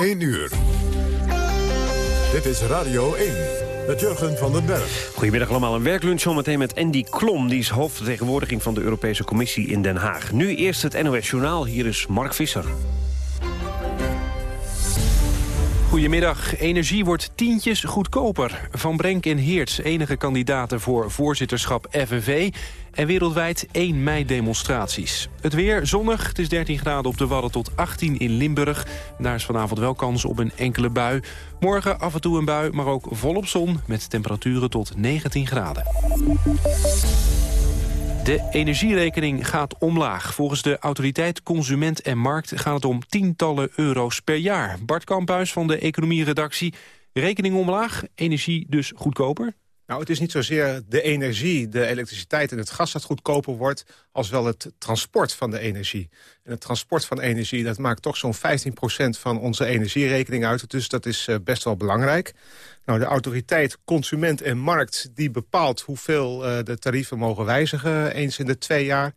1 uur. Dit is Radio 1 met Jurgen van den Berg. Goedemiddag allemaal. Een werklunch zometeen met Andy Klom. Die is hoofdvertegenwoordiging van de Europese Commissie in Den Haag. Nu eerst het NOS Journaal. Hier is Mark Visser. Goedemiddag. Energie wordt tientjes goedkoper. Van Brenk en Heerts, enige kandidaten voor voorzitterschap FNV... en wereldwijd 1 mei-demonstraties. Het weer zonnig, het is 13 graden op de Wadden tot 18 in Limburg. Daar is vanavond wel kans op een enkele bui. Morgen af en toe een bui, maar ook volop zon... met temperaturen tot 19 graden. De energierekening gaat omlaag. Volgens de autoriteit Consument en Markt gaat het om tientallen euro's per jaar. Bart Kamphuis van de economieredactie. Rekening omlaag, energie dus goedkoper? Nou, het is niet zozeer de energie, de elektriciteit en het gas dat goedkoper wordt... als wel het transport van de energie. En het transport van energie, dat maakt toch zo'n 15% van onze energierekening uit. Dus dat is eh, best wel belangrijk. Nou, de autoriteit Consument en Markt die bepaalt hoeveel uh, de tarieven mogen wijzigen eens in de twee jaar.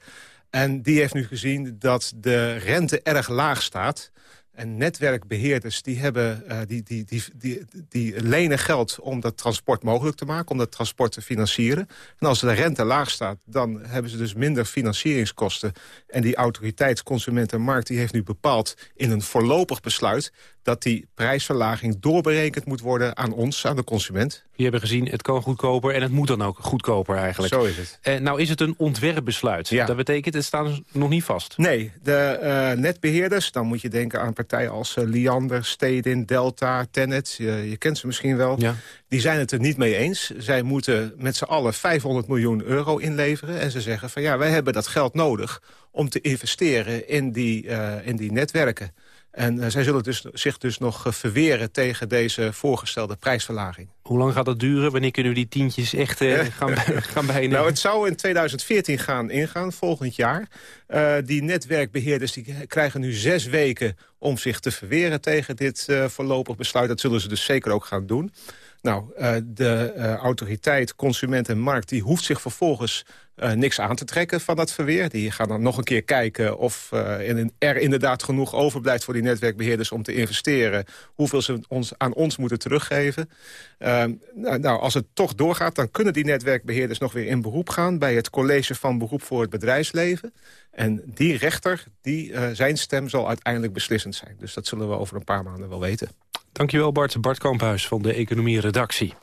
En die heeft nu gezien dat de rente erg laag staat. En netwerkbeheerders die, hebben, uh, die, die, die, die, lenen geld om dat transport mogelijk te maken, om dat transport te financieren. En als de rente laag staat, dan hebben ze dus minder financieringskosten. En die autoriteit Consument die heeft nu bepaald in een voorlopig besluit dat die prijsverlaging doorberekend moet worden aan ons, aan de consument. We hebben gezien, het kan goedkoper en het moet dan ook goedkoper eigenlijk. Zo is het. Eh, nou is het een ontwerpbesluit. Ja. Dat betekent, het staat nog niet vast. Nee, de uh, netbeheerders, dan moet je denken aan partijen als uh, Liander, Stedin, Delta, Tennet. Je, je, kent ze misschien wel. Ja. Die zijn het er niet mee eens. Zij moeten met z'n allen 500 miljoen euro inleveren. En ze zeggen van ja, wij hebben dat geld nodig om te investeren in die, uh, in die netwerken. En uh, zij zullen dus, zich dus nog uh, verweren tegen deze voorgestelde prijsverlaging. Hoe lang gaat dat duren? Wanneer kunnen we die tientjes echt uh, gaan, gaan bijnemen? Nou, het zou in 2014 gaan ingaan, volgend jaar. Uh, die netwerkbeheerders die krijgen nu zes weken om zich te verweren tegen dit uh, voorlopig besluit. Dat zullen ze dus zeker ook gaan doen. Nou, uh, de uh, autoriteit Consument en Markt die hoeft zich vervolgens uh, niks aan te trekken van dat verweer. Die gaan dan nog een keer kijken of er inderdaad genoeg overblijft voor die netwerkbeheerders om te investeren. Hoeveel ze ons, aan ons moeten teruggeven. nou, nou, als het toch doorgaat, dan kunnen die netwerkbeheerders nog weer in beroep gaan bij het College van Beroep voor het Bedrijfsleven. En die rechter, die, zijn stem zal uiteindelijk beslissend zijn. Dus dat zullen we over een paar maanden wel weten. Dankjewel Bart. Bart Kamphuis van de Economie-redactie.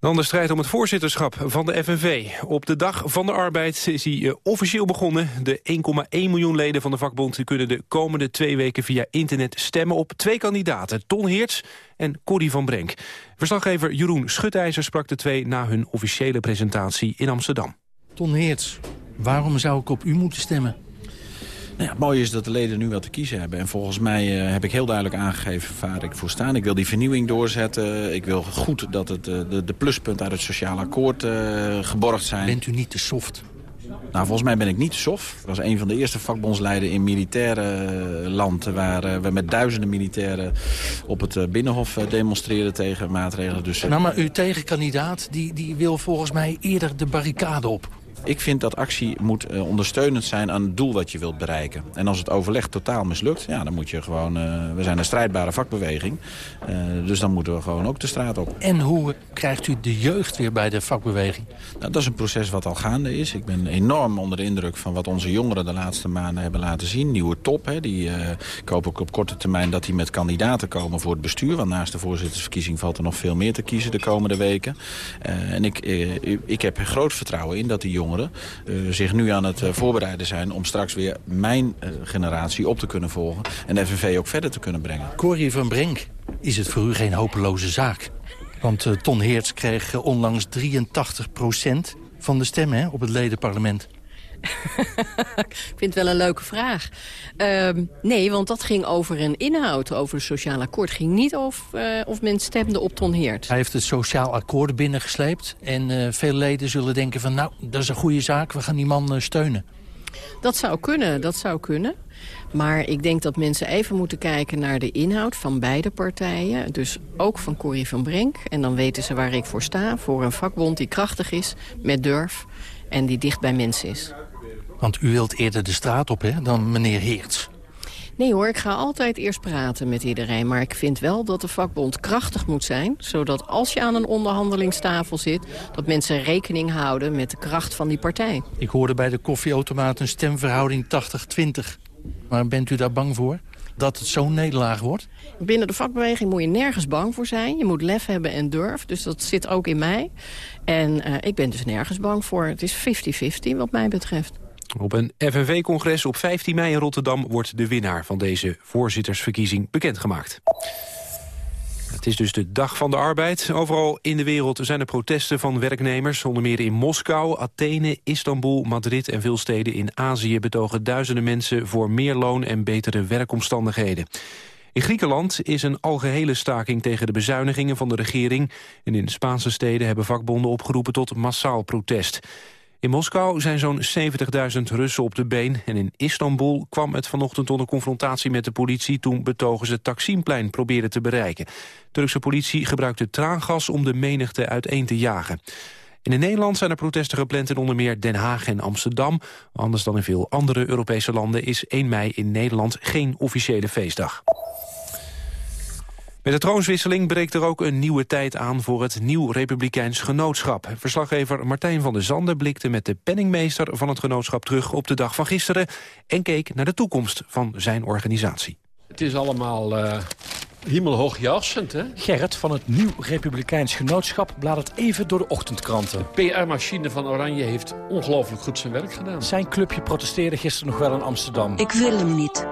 Dan de strijd om het voorzitterschap van de FNV. Op de dag van de arbeid is hij officieel begonnen. De 1,1 miljoen leden van de vakbond kunnen de komende twee weken via internet stemmen op twee kandidaten. Ton Heerts en Corrie van Brenk. Verslaggever Jeroen Schutijzer sprak de twee na hun officiële presentatie in Amsterdam. Ton Heerts, waarom zou ik op u moeten stemmen? Nou ja, het mooie is dat de leden nu wat te kiezen hebben. En volgens mij uh, heb ik heel duidelijk aangegeven waar ik voor sta. Ik wil die vernieuwing doorzetten. Ik wil goed dat het, uh, de, de pluspunten uit het sociaal akkoord uh, geborgd zijn. Bent u niet te soft? Nou, volgens mij ben ik niet te soft. Ik was een van de eerste vakbondsleiden in militaire land... waar we met duizenden militairen op het Binnenhof demonstreren tegen maatregelen. Dus, nou, maar uw tegenkandidaat die, die wil volgens mij eerder de barricade op. Ik vind dat actie moet uh, ondersteunend zijn aan het doel wat je wilt bereiken. En als het overleg totaal mislukt, ja, dan moet je gewoon... Uh, we zijn een strijdbare vakbeweging, uh, dus dan moeten we gewoon ook de straat op. En hoe krijgt u de jeugd weer bij de vakbeweging? Nou, dat is een proces wat al gaande is. Ik ben enorm onder de indruk van wat onze jongeren de laatste maanden hebben laten zien. Nieuwe top, hè, die, ik hoop ook op korte termijn dat die met kandidaten komen voor het bestuur. Want naast de voorzittersverkiezing valt er nog veel meer te kiezen de komende weken. en ik, ik heb groot vertrouwen in dat die jongeren uh, zich nu aan het uh, voorbereiden zijn... om straks weer mijn uh, generatie op te kunnen volgen... en de FNV ook verder te kunnen brengen. Corrie van Brenk, is het voor u geen hopeloze zaak? Want Ton Heerts kreeg onlangs 83% van de stemmen op het ledenparlement. ik vind het wel een leuke vraag. Uh, nee, want dat ging over een inhoud, over het sociaal akkoord. Het ging niet of, uh, of men stemde op Ton Heert. Hij heeft het sociaal akkoord binnengesleept. En uh, veel leden zullen denken van, nou, dat is een goede zaak. We gaan die man uh, steunen. Dat zou kunnen, dat zou kunnen. Maar ik denk dat mensen even moeten kijken naar de inhoud van beide partijen. Dus ook van Corrie van Brenk. En dan weten ze waar ik voor sta. Voor een vakbond die krachtig is, met durf en die dicht bij mensen is. Want u wilt eerder de straat op hè, dan meneer Heerts. Nee hoor, ik ga altijd eerst praten met iedereen. Maar ik vind wel dat de vakbond krachtig moet zijn. Zodat als je aan een onderhandelingstafel zit... dat mensen rekening houden met de kracht van die partij. Ik hoorde bij de koffieautomaat een stemverhouding 80-20. Maar bent u daar bang voor? Dat het zo'n nederlaag wordt? Binnen de vakbeweging moet je nergens bang voor zijn. Je moet lef hebben en durf. Dus dat zit ook in mij. En uh, ik ben dus nergens bang voor. Het is 50-50 wat mij betreft. Op een FNV-congres op 15 mei in Rotterdam... wordt de winnaar van deze voorzittersverkiezing bekendgemaakt. Het is dus de dag van de arbeid. Overal in de wereld zijn er protesten van werknemers. Onder meer in Moskou, Athene, Istanbul, Madrid en veel steden in Azië... betogen duizenden mensen voor meer loon en betere werkomstandigheden. In Griekenland is een algehele staking tegen de bezuinigingen van de regering. En in Spaanse steden hebben vakbonden opgeroepen tot massaal protest. In Moskou zijn zo'n 70.000 Russen op de been... en in Istanbul kwam het vanochtend tot een confrontatie met de politie... toen betogers het Taksimplein probeerden te bereiken. Turkse politie gebruikte traangas om de menigte uiteen te jagen. in Nederland zijn er protesten gepland in onder meer Den Haag en Amsterdam. Anders dan in veel andere Europese landen is 1 mei in Nederland geen officiële feestdag. Met de troonswisseling breekt er ook een nieuwe tijd aan voor het Nieuw Republikeins Genootschap. Verslaggever Martijn van der Zanden blikte met de penningmeester van het genootschap terug op de dag van gisteren en keek naar de toekomst van zijn organisatie. Het is allemaal uh, hemelhoog jassend, hè? Gerrit van het Nieuw Republikeins Genootschap bladert even door de ochtendkranten. De PR-machine van Oranje heeft ongelooflijk goed zijn werk gedaan. Zijn clubje protesteerde gisteren nog wel in Amsterdam. Ik wil hem niet.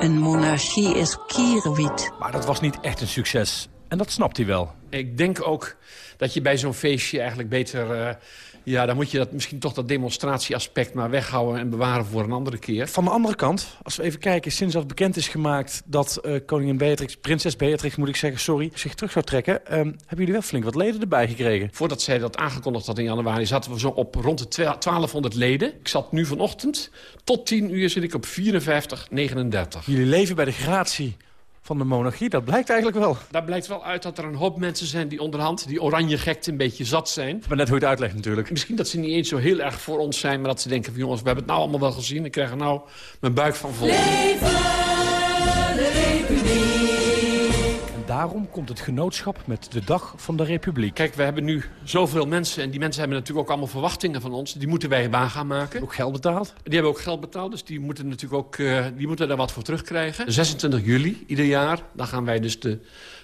Een monarchie is kierwit. Maar dat was niet echt een succes. En dat snapt hij wel. Ik denk ook dat je bij zo'n feestje eigenlijk beter... Uh, ja, dan moet je dat, misschien toch dat demonstratieaspect maar weghouden... en bewaren voor een andere keer. Van de andere kant, als we even kijken... sinds dat bekend is gemaakt dat uh, koningin Beatrix... prinses Beatrix, moet ik zeggen, sorry, zich terug zou trekken... Um, hebben jullie wel flink wat leden erbij gekregen? Voordat zij dat aangekondigd had in januari... zaten we zo op rond de 1200 leden. Ik zat nu vanochtend, tot 10 uur zit ik op 54, 39. Jullie leven bij de gratie van de monarchie. Dat blijkt eigenlijk wel. Daar blijkt wel uit dat er een hoop mensen zijn die onderhand... die oranje gekte een beetje zat zijn. Maar net hoe je het uitlegt natuurlijk. Misschien dat ze niet eens zo heel erg voor ons zijn... maar dat ze denken van jongens, we hebben het nou allemaal wel gezien. Ik krijg er nou mijn buik van vol. Leven daarom komt het genootschap met de Dag van de Republiek. Kijk, we hebben nu zoveel mensen en die mensen hebben natuurlijk ook allemaal verwachtingen van ons. Die moeten wij waar gaan maken. Ook geld betaald? Die hebben ook geld betaald, dus die moeten natuurlijk ook uh, die moeten daar wat voor terugkrijgen. 26 juli ieder jaar, dan gaan wij dus de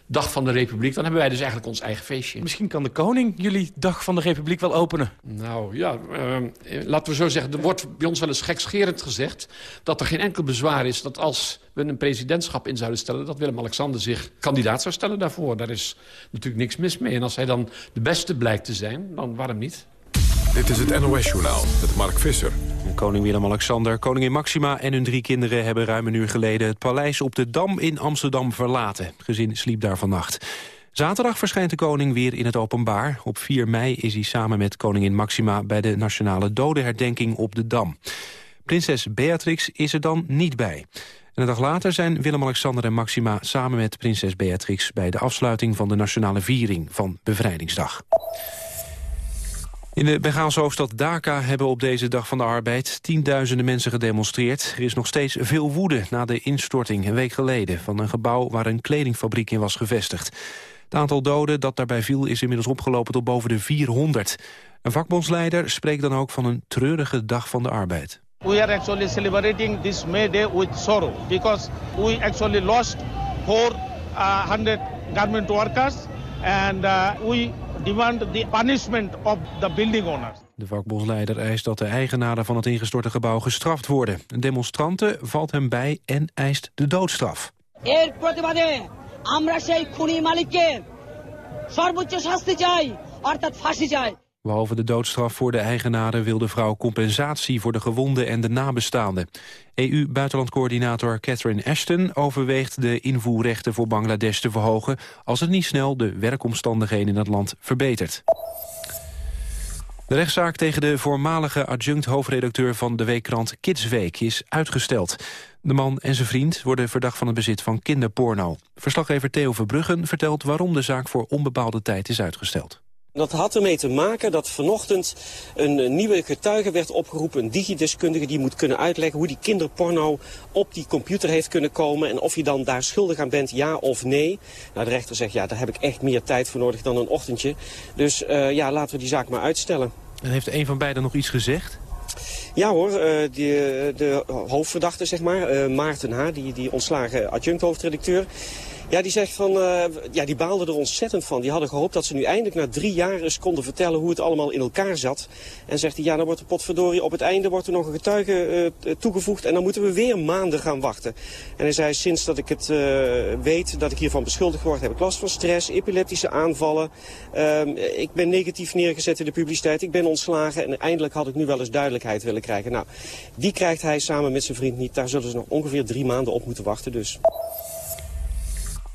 Dag van de Republiek. Dan hebben wij dus eigenlijk ons eigen feestje. Misschien kan de koning jullie Dag van de Republiek wel openen. Nou ja, uh, laten we zo zeggen. Er wordt bij ons wel eens gekscherend gezegd... dat er geen enkel bezwaar is dat als we een presidentschap in zouden stellen... dat Willem-Alexander zich kandidaat zou stellen daarvoor. Daar is natuurlijk niks mis mee. En als hij dan de beste blijkt te zijn, dan waarom niet? Dit is het NOS-journaal met Mark Visser. Koning Willem-Alexander, koningin Maxima en hun drie kinderen... hebben ruim een uur geleden het paleis op de Dam in Amsterdam verlaten. Het gezin sliep daar vannacht. Zaterdag verschijnt de koning weer in het openbaar. Op 4 mei is hij samen met koningin Maxima... bij de nationale dodenherdenking op de Dam. Prinses Beatrix is er dan niet bij. En een dag later zijn Willem-Alexander en Maxima samen met prinses Beatrix... bij de afsluiting van de nationale viering van Bevrijdingsdag. In de Bengaalse hoofdstad Dhaka hebben op deze dag van de arbeid tienduizenden mensen gedemonstreerd. Er is nog steeds veel woede na de instorting een week geleden van een gebouw waar een kledingfabriek in was gevestigd. Het aantal doden dat daarbij viel is inmiddels opgelopen tot boven de 400. Een vakbondsleider spreekt dan ook van een treurige dag van de arbeid. We are actually celebrating this May Day with sorrow because we actually lost 400 garment workers and uh, we demand the punishment of the building owners. De vakbondsleider eist dat de eigenaren van het ingestorte gebouw gestraft worden. Een demonstrante valt hem bij en eist de doodstraf. Behalve de doodstraf voor de eigenaren wil de vrouw compensatie voor de gewonden en de nabestaanden. EU-buitenlandcoördinator Catherine Ashton overweegt de invoerrechten voor Bangladesh te verhogen als het niet snel de werkomstandigheden in het land verbetert. De rechtszaak tegen de voormalige adjunct-hoofdredacteur van de weekkrant Kidsweek is uitgesteld. De man en zijn vriend worden verdacht van het bezit van kinderporno. Verslaggever Theo Verbruggen vertelt waarom de zaak voor onbepaalde tijd is uitgesteld. Dat had ermee te maken dat vanochtend een nieuwe getuige werd opgeroepen, een digideskundige die moet kunnen uitleggen hoe die kinderporno op die computer heeft kunnen komen en of je dan daar schuldig aan bent, ja of nee. Nou, de rechter zegt, ja, daar heb ik echt meer tijd voor nodig dan een ochtendje. Dus uh, ja, laten we die zaak maar uitstellen. En heeft een van beiden nog iets gezegd? Ja hoor, uh, die, de hoofdverdachte, zeg maar, Maarten H., die, die ontslagen adjunct-hoofdredacteur... Ja, die zegt van, uh, ja, die baalden er ontzettend van. Die hadden gehoopt dat ze nu eindelijk na drie jaar eens konden vertellen hoe het allemaal in elkaar zat. En zegt hij, ja, dan wordt de potverdorie op het einde wordt er nog een getuige uh, toegevoegd en dan moeten we weer maanden gaan wachten. En hij zei, sinds dat ik het weet dat ik hiervan beschuldigd word, heb ik last van stress, epileptische aanvallen. Ehm, ik ben negatief neergezet in de publiciteit, ik ben ontslagen en eindelijk had ik nu wel eens duidelijkheid willen krijgen. Nou, die krijgt hij samen met zijn vriend niet. Daar zullen ze nog ongeveer drie maanden op moeten wachten dus.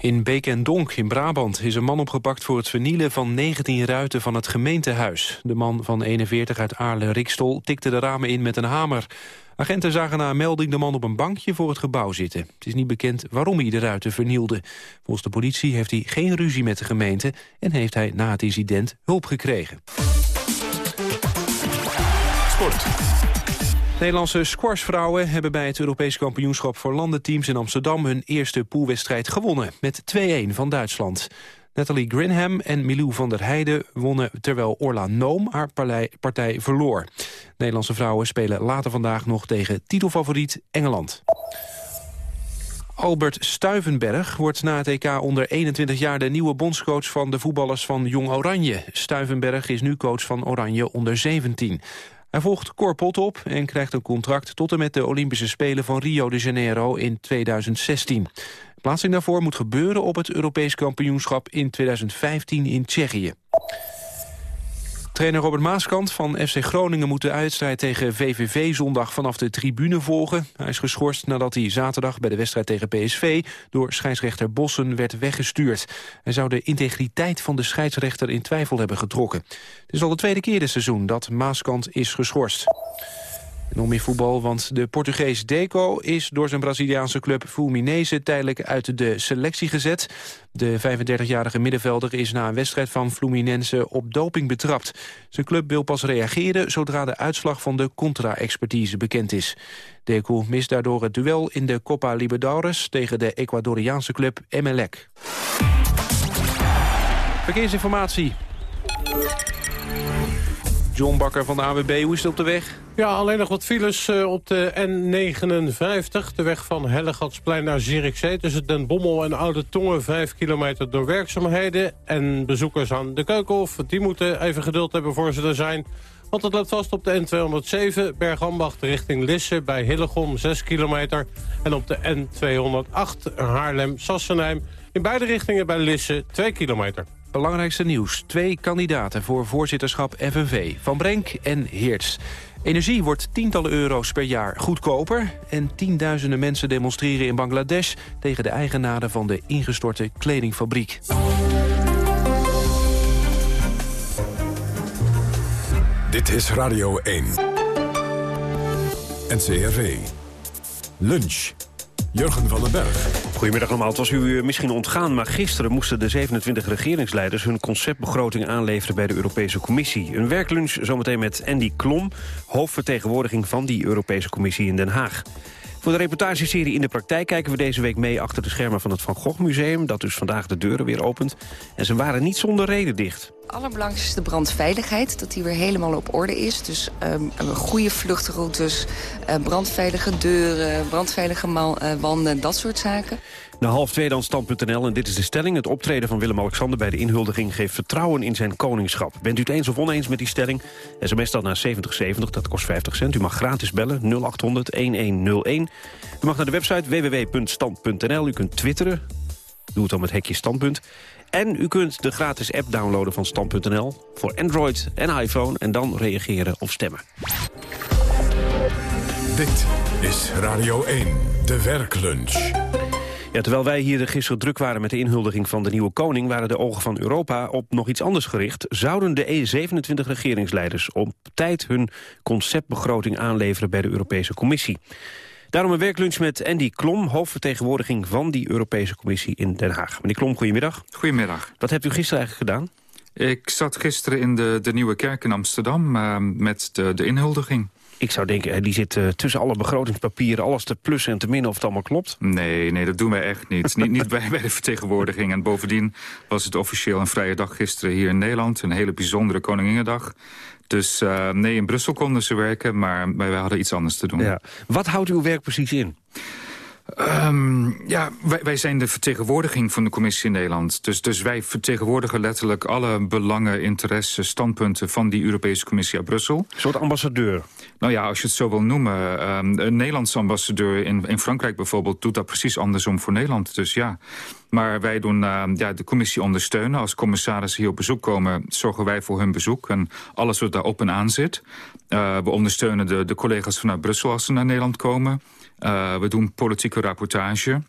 In Beek en Donk in Brabant is een man opgepakt voor het vernielen van 19 ruiten van het gemeentehuis. De man van 41 uit Aarle-Rikstol tikte de ramen in met een hamer. Agenten zagen na een melding de man op een bankje voor het gebouw zitten. Het is niet bekend waarom hij de ruiten vernielde. Volgens de politie heeft hij geen ruzie met de gemeente... en heeft hij na het incident hulp gekregen. Sport. Nederlandse squashvrouwen hebben bij het Europees kampioenschap voor landenteams in Amsterdam hun eerste poolwedstrijd gewonnen met 2-1 van Duitsland. Nathalie Grinham en Milou van der Heijden wonnen terwijl Orla Noom haar partij verloor. Nederlandse vrouwen spelen later vandaag nog tegen titelfavoriet Engeland. Albert Stuivenberg wordt na het EK onder 21 jaar de nieuwe bondscoach van de voetballers van Jong Oranje. Stuivenberg is nu coach van Oranje onder 17. Hij volgt Cor Pot op en krijgt een contract tot en met de Olympische Spelen van Rio de Janeiro in 2016. Plaatsing daarvoor moet gebeuren op het Europees kampioenschap in 2015 in Tsjechië. Trainer Robert Maaskant van FC Groningen moet de uitstrijd tegen VVV zondag vanaf de tribune volgen. Hij is geschorst nadat hij zaterdag bij de wedstrijd tegen PSV door scheidsrechter Bossen werd weggestuurd. Hij zou de integriteit van de scheidsrechter in twijfel hebben getrokken. Het is al de tweede keer dit seizoen dat Maaskant is geschorst. Nog meer voetbal, want de Portugees Deco is door zijn Braziliaanse club Fluminense tijdelijk uit de selectie gezet. De 35-jarige middenvelder is na een wedstrijd van Fluminense op doping betrapt. Zijn club wil pas reageren zodra de uitslag van de contra-expertise bekend is. Deco mist daardoor het duel in de Copa Libertadores tegen de Ecuadoriaanse club Emelec. Verkeersinformatie. John Bakker van de AWB, hoe is het op de weg? Ja, alleen nog wat files uh, op de N59. De weg van Hellegatsplein naar Zierikzee. Tussen Den Bommel en Oude Tongen. Vijf kilometer door werkzaamheden. En bezoekers aan de Keukenhof. Die moeten even geduld hebben voor ze er zijn. Want het loopt vast op de N207 Bergambacht richting Lisse bij Hillegom 6 kilometer. En op de N208 Haarlem-Sassenheim in beide richtingen bij Lisse 2 kilometer. Belangrijkste nieuws. Twee kandidaten voor voorzitterschap FNV. Van Brenk en Heerts. Energie wordt tientallen euro's per jaar goedkoper... en tienduizenden mensen demonstreren in Bangladesh... tegen de eigenaren van de ingestorte kledingfabriek. Dit is Radio 1. NCRV. Lunch. Jurgen van den Berg. Goedemiddag allemaal. Het was u eh, misschien ontgaan, maar gisteren moesten de 27 regeringsleiders hun conceptbegroting aanleveren bij de Europese Commissie. Een werklunch zometeen met Andy Klom, hoofdvertegenwoordiging van die Europese Commissie in Den Haag. Voor de reportageserie In de Praktijk kijken we deze week mee achter de schermen van het Van Gogh Museum, dat dus vandaag de deuren weer opent. En ze waren niet zonder reden dicht allerbelangrijkste is de brandveiligheid. Dat die weer helemaal op orde is. Dus um, goede vluchtroutes, uh, brandveilige deuren, brandveilige uh, wanden, dat soort zaken. Na half twee dan stand.nl en dit is de stelling. Het optreden van Willem-Alexander bij de inhuldiging geeft vertrouwen in zijn koningschap. Bent u het eens of oneens met die stelling? SMS dan naar 7070, dat kost 50 cent. U mag gratis bellen 0800-1101. U mag naar de website www.stand.nl. U kunt twitteren. Doe het dan met hekje standpunt. En u kunt de gratis app downloaden van Stand.nl voor Android en iPhone... en dan reageren of stemmen. Dit is Radio 1, de werklunch. Ja, terwijl wij hier gisteren druk waren met de inhuldiging van de nieuwe koning... waren de ogen van Europa op nog iets anders gericht. Zouden de E27 regeringsleiders op tijd hun conceptbegroting aanleveren... bij de Europese Commissie? Daarom een werklunch met Andy Klom, hoofdvertegenwoordiging van die Europese Commissie in Den Haag. Meneer Klom, goedemiddag. Goedemiddag. Wat hebt u gisteren eigenlijk gedaan? Ik zat gisteren in de, de Nieuwe Kerk in Amsterdam uh, met de, de inhuldiging. Ik zou denken, die zit uh, tussen alle begrotingspapieren... alles te plussen en te minnen of het allemaal klopt. Nee, nee dat doen wij echt niet. niet niet bij, bij de vertegenwoordiging. En bovendien was het officieel een vrije dag gisteren hier in Nederland. Een hele bijzondere Koninginnedag. Dus uh, nee, in Brussel konden ze werken, maar wij hadden iets anders te doen. Ja. Wat houdt uw werk precies in? Um, ja, wij, wij, zijn de vertegenwoordiging van de commissie in Nederland. Dus, dus wij vertegenwoordigen letterlijk alle belangen, interesses, standpunten... van die Europese commissie uit Brussel. Een soort ambassadeur? Nou ja, als je het zo wil noemen. Um, een Nederlandse ambassadeur in, in Frankrijk bijvoorbeeld... doet dat precies andersom voor Nederland. Dus ja... Maar wij doen uh, ja, de commissie ondersteunen. Als commissarissen hier op bezoek komen, zorgen wij voor hun bezoek. En alles wat daar op en aan zit. Uh, we ondersteunen de, de collega's vanuit Brussel als ze naar Nederland komen. Uh, we doen politieke rapportage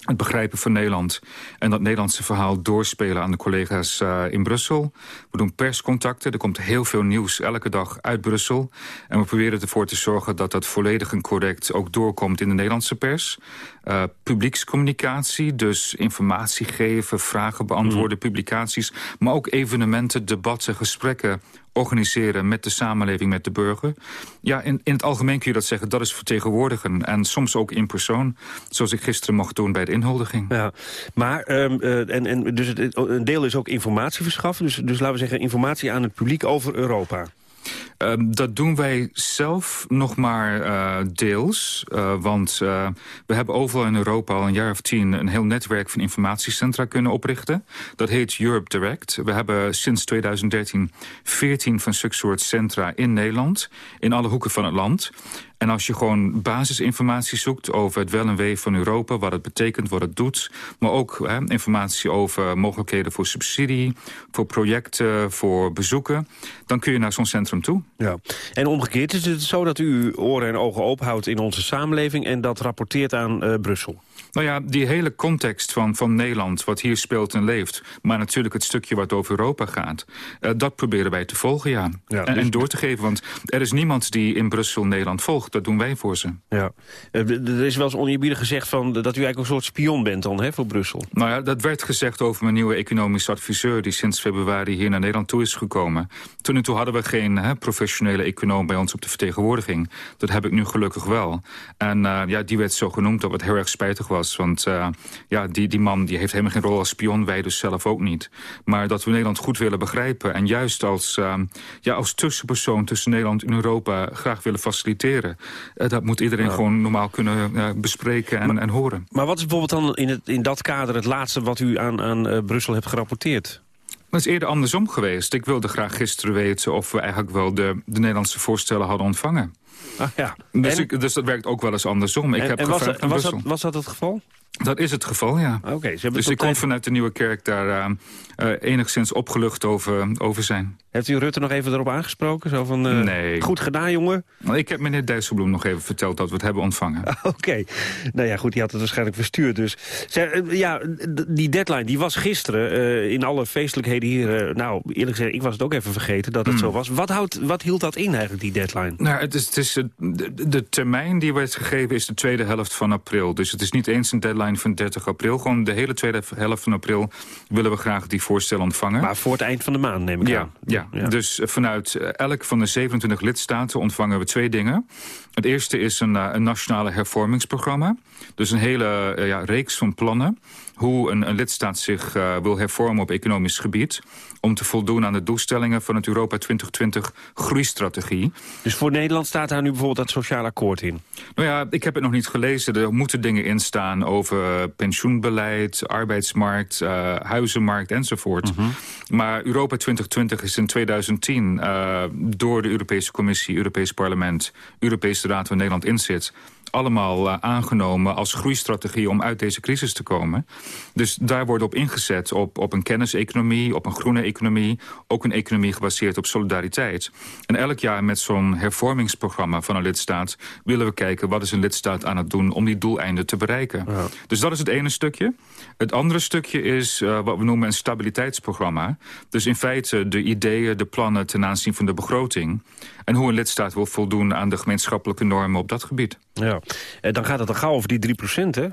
het begrijpen van Nederland en dat Nederlandse verhaal doorspelen aan de collega's uh, in Brussel. We doen perscontacten, er komt heel veel nieuws elke dag uit Brussel. En we proberen ervoor te zorgen dat dat volledig en correct ook doorkomt in de Nederlandse pers. Uh, publiekscommunicatie, dus informatie geven, vragen beantwoorden, mm. publicaties. Maar ook evenementen, debatten, gesprekken organiseren met de samenleving, met de burger. Ja, in, in het algemeen kun je dat zeggen, dat is vertegenwoordigen. En soms ook in persoon, zoals ik gisteren mocht doen bij de inhuldiging. Ja, maar um, uh, en, en dus het, een deel is ook informatie verschaffen. Dus, dus laten we zeggen informatie aan het publiek over Europa. Um, dat doen wij zelf nog maar uh, deels. Uh, want uh, we hebben overal in Europa al een jaar of tien... een heel netwerk van informatiecentra kunnen oprichten. Dat heet Europe Direct. We hebben sinds 2013 14 van zulke soort centra in Nederland. In alle hoeken van het land. En als je gewoon basisinformatie zoekt over het wel en wee van Europa... wat het betekent, wat het doet... maar ook hè, informatie over mogelijkheden voor subsidie... voor projecten, voor bezoeken... dan kun je naar zo'n centrum toe. Ja. En omgekeerd is het zo dat u oren en ogen openhoudt in onze samenleving... en dat rapporteert aan uh, Brussel? Nou ja, die hele context van, van Nederland, wat hier speelt en leeft... maar natuurlijk het stukje wat over Europa gaat... Uh, dat proberen wij te volgen, ja. ja en, dus... en, door te geven, want er is niemand die in Brussel Nederland volgt. Dat doen wij voor ze. Ja. Uh, er is wel eens oneerbiedig gezegd van, dat u eigenlijk een soort spion bent dan, hè, voor Brussel. Nou ja, dat werd gezegd over mijn nieuwe economische adviseur... die sinds februari hier naar Nederland toe is gekomen. Toen en toe hadden we geen hè, professionele econoom bij ons op de vertegenwoordiging. Dat heb ik nu gelukkig wel. En uh, ja, die werd zo genoemd dat het heel erg spijtig was want uh, ja, die, die man die heeft helemaal geen rol als spion, wij dus zelf ook niet. Maar dat we Nederland goed willen begrijpen... en juist als, uh, ja, als tussenpersoon tussen Nederland en Europa graag willen faciliteren... Uh, dat moet iedereen ja. gewoon normaal kunnen bespreken en, maar, en horen. Maar wat is bijvoorbeeld dan in, het, in dat kader het laatste... wat u aan, aan Brussel hebt gerapporteerd? Het is eerder andersom geweest. Ik wilde graag gisteren weten of we eigenlijk wel de, de Nederlandse voorstellen hadden ontvangen. Ah, ja. dus, ik, dus, dat werkt ook wel eens andersom. Ik en, heb en was, was, dat, was dat het geval? Dat is het geval, ja. Oké. Okay, dus ik kon vanuit de Nieuwe Kerk daar uh, uh, enigszins opgelucht over, over zijn. Heeft u Rutte nog even erop aangesproken? Zo van, uh, nee. Goed gedaan, jongen? Ik heb meneer Dijsselbloem nog even verteld dat we het hebben ontvangen. Oké. Okay. Nou ja, goed, die had het waarschijnlijk verstuurd. Dus. Ja, die deadline, die was gisteren in alle feestelijkheden hier... nou, eerlijk gezegd, ik was het ook even vergeten dat het mm. zo was. Wat, houdt, wat hield dat in eigenlijk, die deadline? Nou, het is, het is, de, de termijn die werd gegeven is de tweede helft van april. Dus het is niet eens een deadline van 30 april. Gewoon de hele tweede helft van april willen we graag die voorstellen ontvangen. Maar voor het eind van de maand neem ik ja, aan. Ja, ja, dus vanuit elk van de 27 lidstaten ontvangen we twee dingen. Het eerste is een, een nationale hervormingsprogramma. Dus een hele uh, ja, reeks van plannen hoe een, een lidstaat zich uh, wil hervormen op economisch gebied... om te voldoen aan de doelstellingen van het Europa 2020 groeistrategie. Dus voor Nederland staat daar nu bijvoorbeeld dat sociaal akkoord in? Nou ja, ik heb het nog niet gelezen. Er moeten dingen in staan over pensioenbeleid, arbeidsmarkt, uh, huizenmarkt enzovoort. Mm -hmm. Maar Europa 2020 is in 2010 uh, door de Europese Commissie, Europees Parlement... Europese Raad waar Nederland in zit allemaal uh, aangenomen als groeistrategie om uit deze crisis te komen. Dus daar wordt op ingezet op, op een kenniseconomie, op een groene economie... ook een economie gebaseerd op solidariteit. En elk jaar met zo'n hervormingsprogramma van een lidstaat... willen we kijken wat is een lidstaat aan het doen om die doeleinden te bereiken. Ja. Dus dat is het ene stukje. Het andere stukje is uh, wat we noemen een stabiliteitsprogramma. Dus in feite de ideeën, de plannen ten aanzien van de begroting... en hoe een lidstaat wil voldoen aan de gemeenschappelijke normen op dat gebied. Ja, en dan gaat het al gauw over die 3 procent, hè?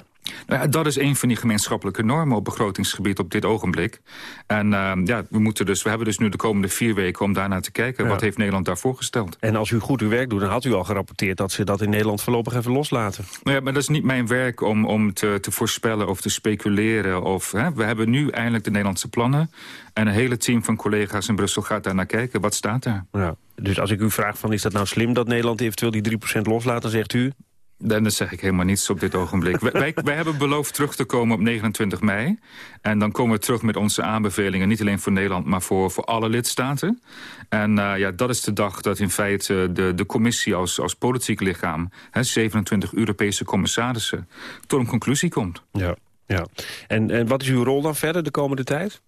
Nou ja, dat is een van die gemeenschappelijke normen op begrotingsgebied op dit ogenblik. En uh, ja, we, moeten dus, we hebben dus nu de komende vier weken om daarnaar te kijken. Ja. Wat heeft Nederland daarvoor gesteld? En als u goed uw werk doet, dan had u al gerapporteerd... dat ze dat in Nederland voorlopig even loslaten. Nou ja, maar dat is niet mijn werk om, om te, te voorspellen of te speculeren. Of, hè, we hebben nu eindelijk de Nederlandse plannen. En een hele team van collega's in Brussel gaat daar naar kijken. Wat staat daar? Ja. Dus als ik u vraag van is dat nou slim dat Nederland eventueel die 3% loslaat... dan zegt u... Dan zeg ik helemaal niets op dit ogenblik. wij, wij, hebben beloofd terug te komen op 29 mei. En dan komen we terug met onze aanbevelingen. Niet alleen voor Nederland, maar voor, voor alle lidstaten. En uh, ja, dat is de dag dat in feite de, de commissie als, als politiek lichaam... Hè, 27 Europese commissarissen tot een conclusie komt. Ja, ja. En, en wat is uw rol dan verder de komende tijd?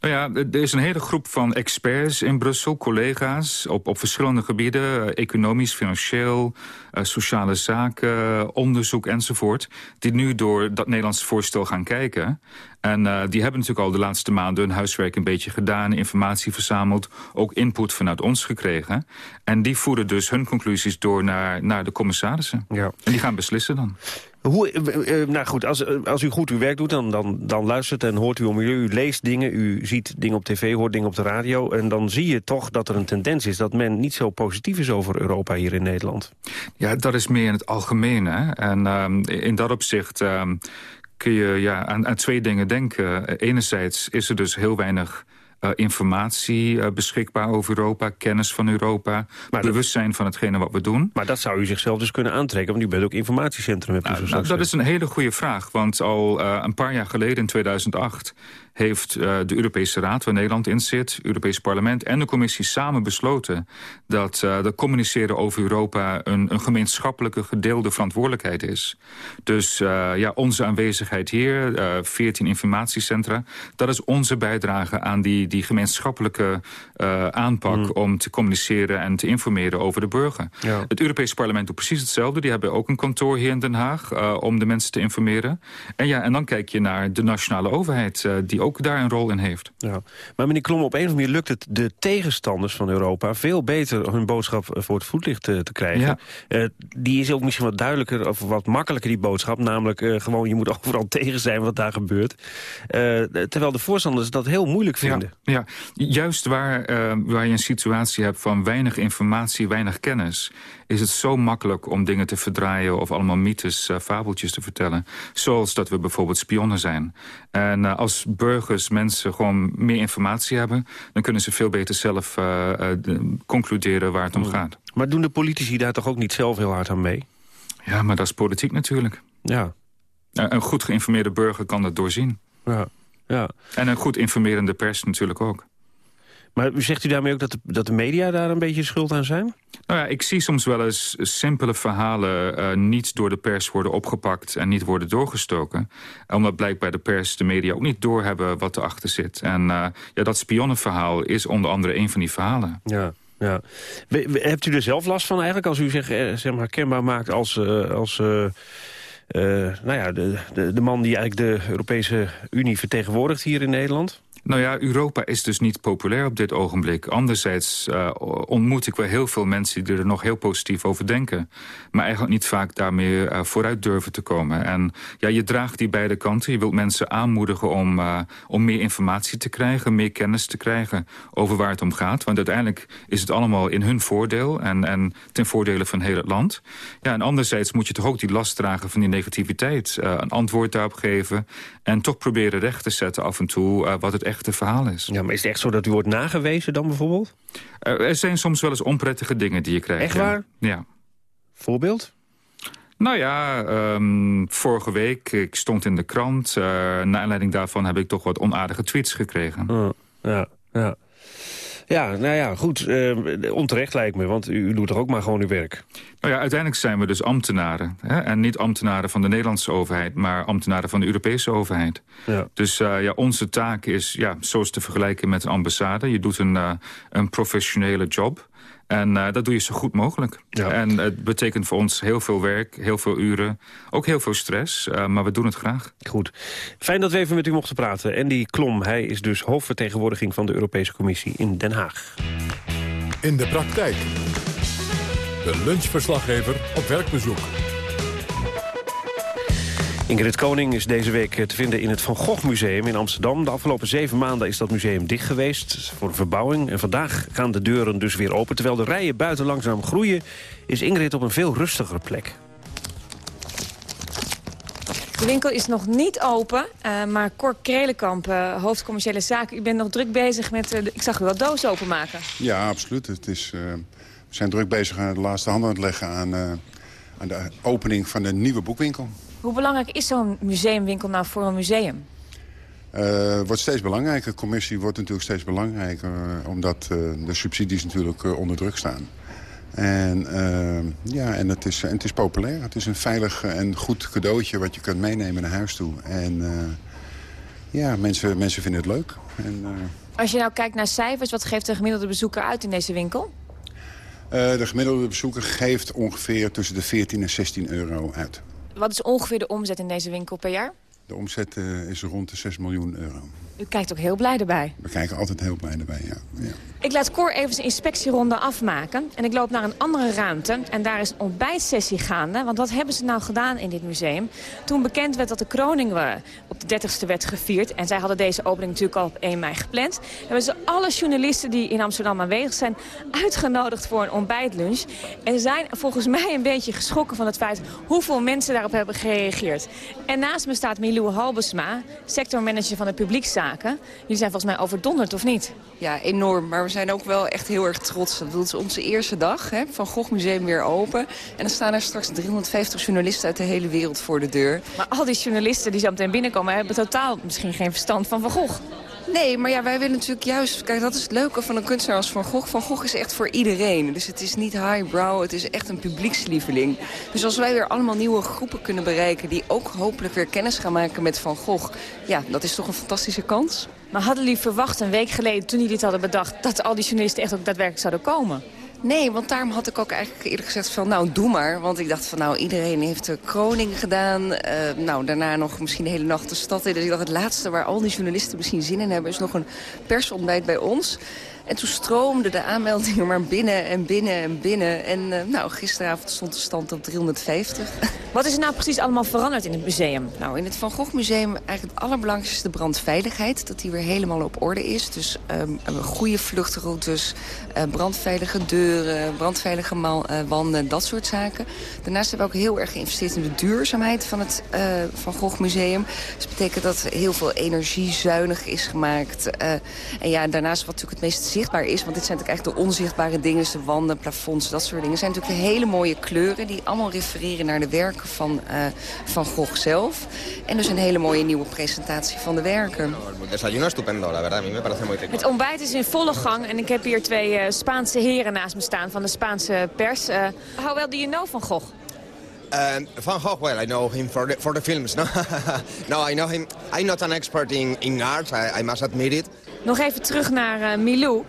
Nou ja, er is een hele groep van experts in Brussel, collega's... op, op verschillende gebieden, economisch, financieel, uh, sociale zaken... onderzoek enzovoort... die nu door dat Nederlandse voorstel gaan kijken. En uh, die hebben natuurlijk al de laatste maanden hun huiswerk een beetje gedaan... informatie verzameld, ook input vanuit ons gekregen. En die voeren dus hun conclusies door naar, naar de commissarissen. Ja. En die gaan beslissen dan. Hoe, uh, nou goed, als, als u goed uw werk doet, dan, dan, luistert en hoort u om u. U leest dingen, u ziet dingen op tv, hoort dingen op de radio. En dan zie je toch dat er een tendens is dat men niet zo positief is over Europa hier in Nederland. Ja, dat is meer in het algemeen. Hè? En um, in dat opzicht um, kun je ja, aan, aan twee dingen denken. Enerzijds is er dus heel weinig uh, informatie uh, beschikbaar over Europa, kennis van Europa, maar bewustzijn dat, van hetgene wat we doen. Maar dat zou u zichzelf dus kunnen aantrekken, want u bent ook informatiecentrum. Hebt nou, nou, dat is een hele goede vraag, want al uh, een paar jaar geleden, in 2008 heeft uh, de Europese Raad, waar Nederland in zit... het Europese Parlement en de Commissie samen besloten... dat uh, de communiceren over Europa een, een gemeenschappelijke gedeelde verantwoordelijkheid is. Dus uh, ja, onze aanwezigheid hier, 14 informatiecentra... dat is onze bijdrage aan die, die gemeenschappelijke aanpak... Mm. om te communiceren en te informeren over de burger. Ja. Het Europese Parlement doet precies hetzelfde. Die hebben ook een kantoor hier in Den Haag om de mensen te informeren. En, ja, en dan kijk je naar de nationale overheid... die ook daar een rol in heeft. Ja. Maar meneer Klom, op een of andere manier lukt het de tegenstanders van Europa... veel beter hun boodschap voor het voetlicht te, te krijgen. Ja. Uh, die is ook misschien wat duidelijker of wat makkelijker, die boodschap. Namelijk uh, gewoon, je moet overal tegen zijn wat daar gebeurt. Uh, terwijl de voorstanders dat heel moeilijk vinden. Ja, ja. juist waar, waar je een situatie hebt van weinig informatie, weinig kennis is het zo makkelijk om dingen te verdraaien... of allemaal mythes, uh, fabeltjes te vertellen. Zoals dat we bijvoorbeeld spionnen zijn. En uh, als burgers, mensen gewoon meer informatie hebben... dan kunnen ze veel beter zelf uh, de, concluderen waar het om gaat. Maar doen de politici daar toch ook niet zelf heel hard aan mee? Ja, maar dat is politiek natuurlijk. Ja. Een goed geïnformeerde burger kan dat doorzien. Ja. ja. En een goed informerende pers natuurlijk ook. Maar zegt u daarmee ook dat de, dat de media daar een beetje schuld aan zijn? Nou ja, ik zie soms wel eens simpele verhalen uh, niet door de pers worden opgepakt en niet worden doorgestoken. Omdat blijkbaar de pers, de media ook niet doorhebben wat erachter zit. En uh, ja, dat spionnenverhaal is onder andere een van die verhalen. Ja. Ja. Hebt u er zelf last van eigenlijk als u zich eh, zeg maar, kenbaar maakt als... Uh, als nou ja, de, de, de man die eigenlijk de Europese Unie vertegenwoordigt hier in Nederland? Nou ja, Europa is dus niet populair op dit ogenblik. Anderzijds uh, ontmoet ik wel heel veel mensen die er nog heel positief over denken. Maar eigenlijk niet vaak daarmee uh, vooruit durven te komen. En ja, je draagt die beide kanten. Je wilt mensen aanmoedigen om, uh, om meer informatie te krijgen, meer kennis te krijgen over waar het om gaat. Want uiteindelijk is het allemaal in hun voordeel en, en ten voordele van heel het land. Ja, en anderzijds moet je toch ook die last dragen van die negativiteit. een antwoord daarop geven en toch proberen recht te zetten af en toe wat het echt echte verhaal is. Ja, maar is het echt zo dat u wordt nagewezen dan bijvoorbeeld? Er, zijn soms wel eens onprettige dingen die je krijgt. Echt waar? Ja. Voorbeeld? Nou ja, um, vorige week, ik stond in de krant. Uh, naar aanleiding daarvan heb ik toch wat onaardige tweets gekregen. Uh, ja, ja. Ja, nou ja, goed. Uh, onterecht lijkt me, want u, u, doet er ook maar gewoon uw werk. Nou ja, uiteindelijk zijn we dus ambtenaren. Hè? En niet ambtenaren van de Nederlandse overheid... maar ambtenaren van de Europese overheid. Ja. Dus uh, ja, onze taak is ja, zoals te vergelijken met een ambassade. Je doet een, uh, een professionele job... En uh, dat doe je zo goed mogelijk. Ja. En het betekent voor ons heel veel werk, heel veel uren. Ook heel veel stress, uh, maar we doen het graag. Goed. Fijn dat we even met u mochten praten. Andy Klom, hij is dus hoofdvertegenwoordiging van de Europese Commissie in Den Haag. In de praktijk. De lunchverslaggever op werkbezoek. Ingrid Koning is deze week te vinden in het Van Gogh Museum in Amsterdam. De afgelopen zeven maanden is dat museum dicht geweest voor de verbouwing. En vandaag gaan de deuren dus weer open. Terwijl de rijen buiten langzaam groeien, is Ingrid op een veel rustigere plek. De winkel is nog niet open, uh, maar Cor Krelenkamp, uh, hoofdcommerciële zaken... u bent nog druk bezig met, uh, ik zag u wel doos openmaken. Ja, absoluut. Het is, we zijn druk bezig aan de laatste handen aan het leggen... aan, aan de opening van de nieuwe boekwinkel. Hoe belangrijk is zo'n museumwinkel nou voor een museum? Het wordt steeds belangrijker. De commissie wordt natuurlijk steeds belangrijker... omdat de subsidies natuurlijk onder druk staan. En, uh, ja, en het, is, en het is populair. Het is een veilig en goed cadeautje wat je kunt meenemen naar huis toe. En uh, ja, mensen, mensen vinden het leuk. En, uh, Als je nou kijkt naar cijfers, wat geeft de gemiddelde bezoeker uit in deze winkel? de gemiddelde bezoeker geeft ongeveer tussen de 14 en 16 euro uit. Wat is ongeveer de omzet in deze winkel per jaar? De omzet is rond de 6 miljoen euro. U kijkt ook heel blij erbij. We kijken altijd heel blij erbij, ja. ja. Ik laat Cor even zijn inspectieronde afmaken. En ik loop naar een andere ruimte. En daar is een ontbijtsessie gaande. Want wat hebben ze nou gedaan in dit museum? Toen bekend werd dat de kroning op de 30ste werd gevierd... en zij hadden deze opening natuurlijk al op 1 mei gepland... hebben ze alle journalisten die in Amsterdam aanwezig zijn... uitgenodigd voor een ontbijtlunch. En zijn volgens mij een beetje geschrokken van het feit... hoeveel mensen daarop hebben gereageerd. En naast me staat Milou Halbesma, sectormanager van de publiekzaken. Jullie zijn volgens mij overdonderd, of niet? Ja, enorm. Maar we zijn ook wel echt heel erg trots. Dat is onze eerste dag. Hè, van Gogh Museum weer open. En dan staan er straks 350 journalisten uit de hele wereld voor de deur. Maar al die journalisten die zo meteen binnenkomen... hebben totaal misschien geen verstand van Van Gogh. Nee, maar ja, wij willen natuurlijk juist... Kijk, dat is het leuke van een kunstenaar als Van Gogh. Van Gogh is echt voor iedereen. Dus het is niet highbrow, het is echt een publiekslieveling. Dus als wij weer allemaal nieuwe groepen kunnen bereiken... die ook hopelijk weer kennis gaan maken met Van Gogh... ja, dat is toch een fantastische kans. Maar hadden jullie verwacht een week geleden, toen jullie dit hadden bedacht... dat al die journalisten echt ook daadwerkelijk zouden komen? Nee, want daarom had ik ook eigenlijk eerlijk gezegd van nou doe maar. Want ik dacht van nou iedereen heeft de kroning gedaan. Uh, nou daarna nog misschien de hele nacht de stad in. Dus ik dacht het laatste waar al die journalisten misschien zin in hebben... is nog een persontbijt bij ons. En toen stroomden de aanmeldingen maar binnen en binnen en binnen. En uh, nou, gisteravond stond de stand op 350. Wat is er nou precies allemaal veranderd in het museum? Nou, in het Van Gogh Museum eigenlijk het allerbelangrijkste is de brandveiligheid. Dat die weer helemaal op orde is. Dus um, goede vluchtroutes, uh, brandveilige deuren, brandveilige uh, wanden, dat soort zaken. Daarnaast hebben we ook heel erg geïnvesteerd in de duurzaamheid van het Van Gogh Museum. Dus dat betekent dat heel veel energiezuinig is gemaakt. en ja, daarnaast wat natuurlijk het meest zichtbaar is. Want dit zijn natuurlijk eigenlijk de onzichtbare dingen. De wanden, plafonds, dat soort dingen. zijn natuurlijk de hele mooie kleuren. Die allemaal refereren naar de werken van, uh, van Gogh zelf. En dus een hele mooie nieuwe presentatie van de werken. Het ontbijt is in volle gang. En ik heb hier twee uh, Spaanse heren naast me staan van de Spaanse pers. Uh, how well do you know van Gogh? Van Gogh, well, I know him for the, for the films. No, no I know him. I'm not an expert in, in art, I, I must admit it. Nog even terug naar uh, Milou.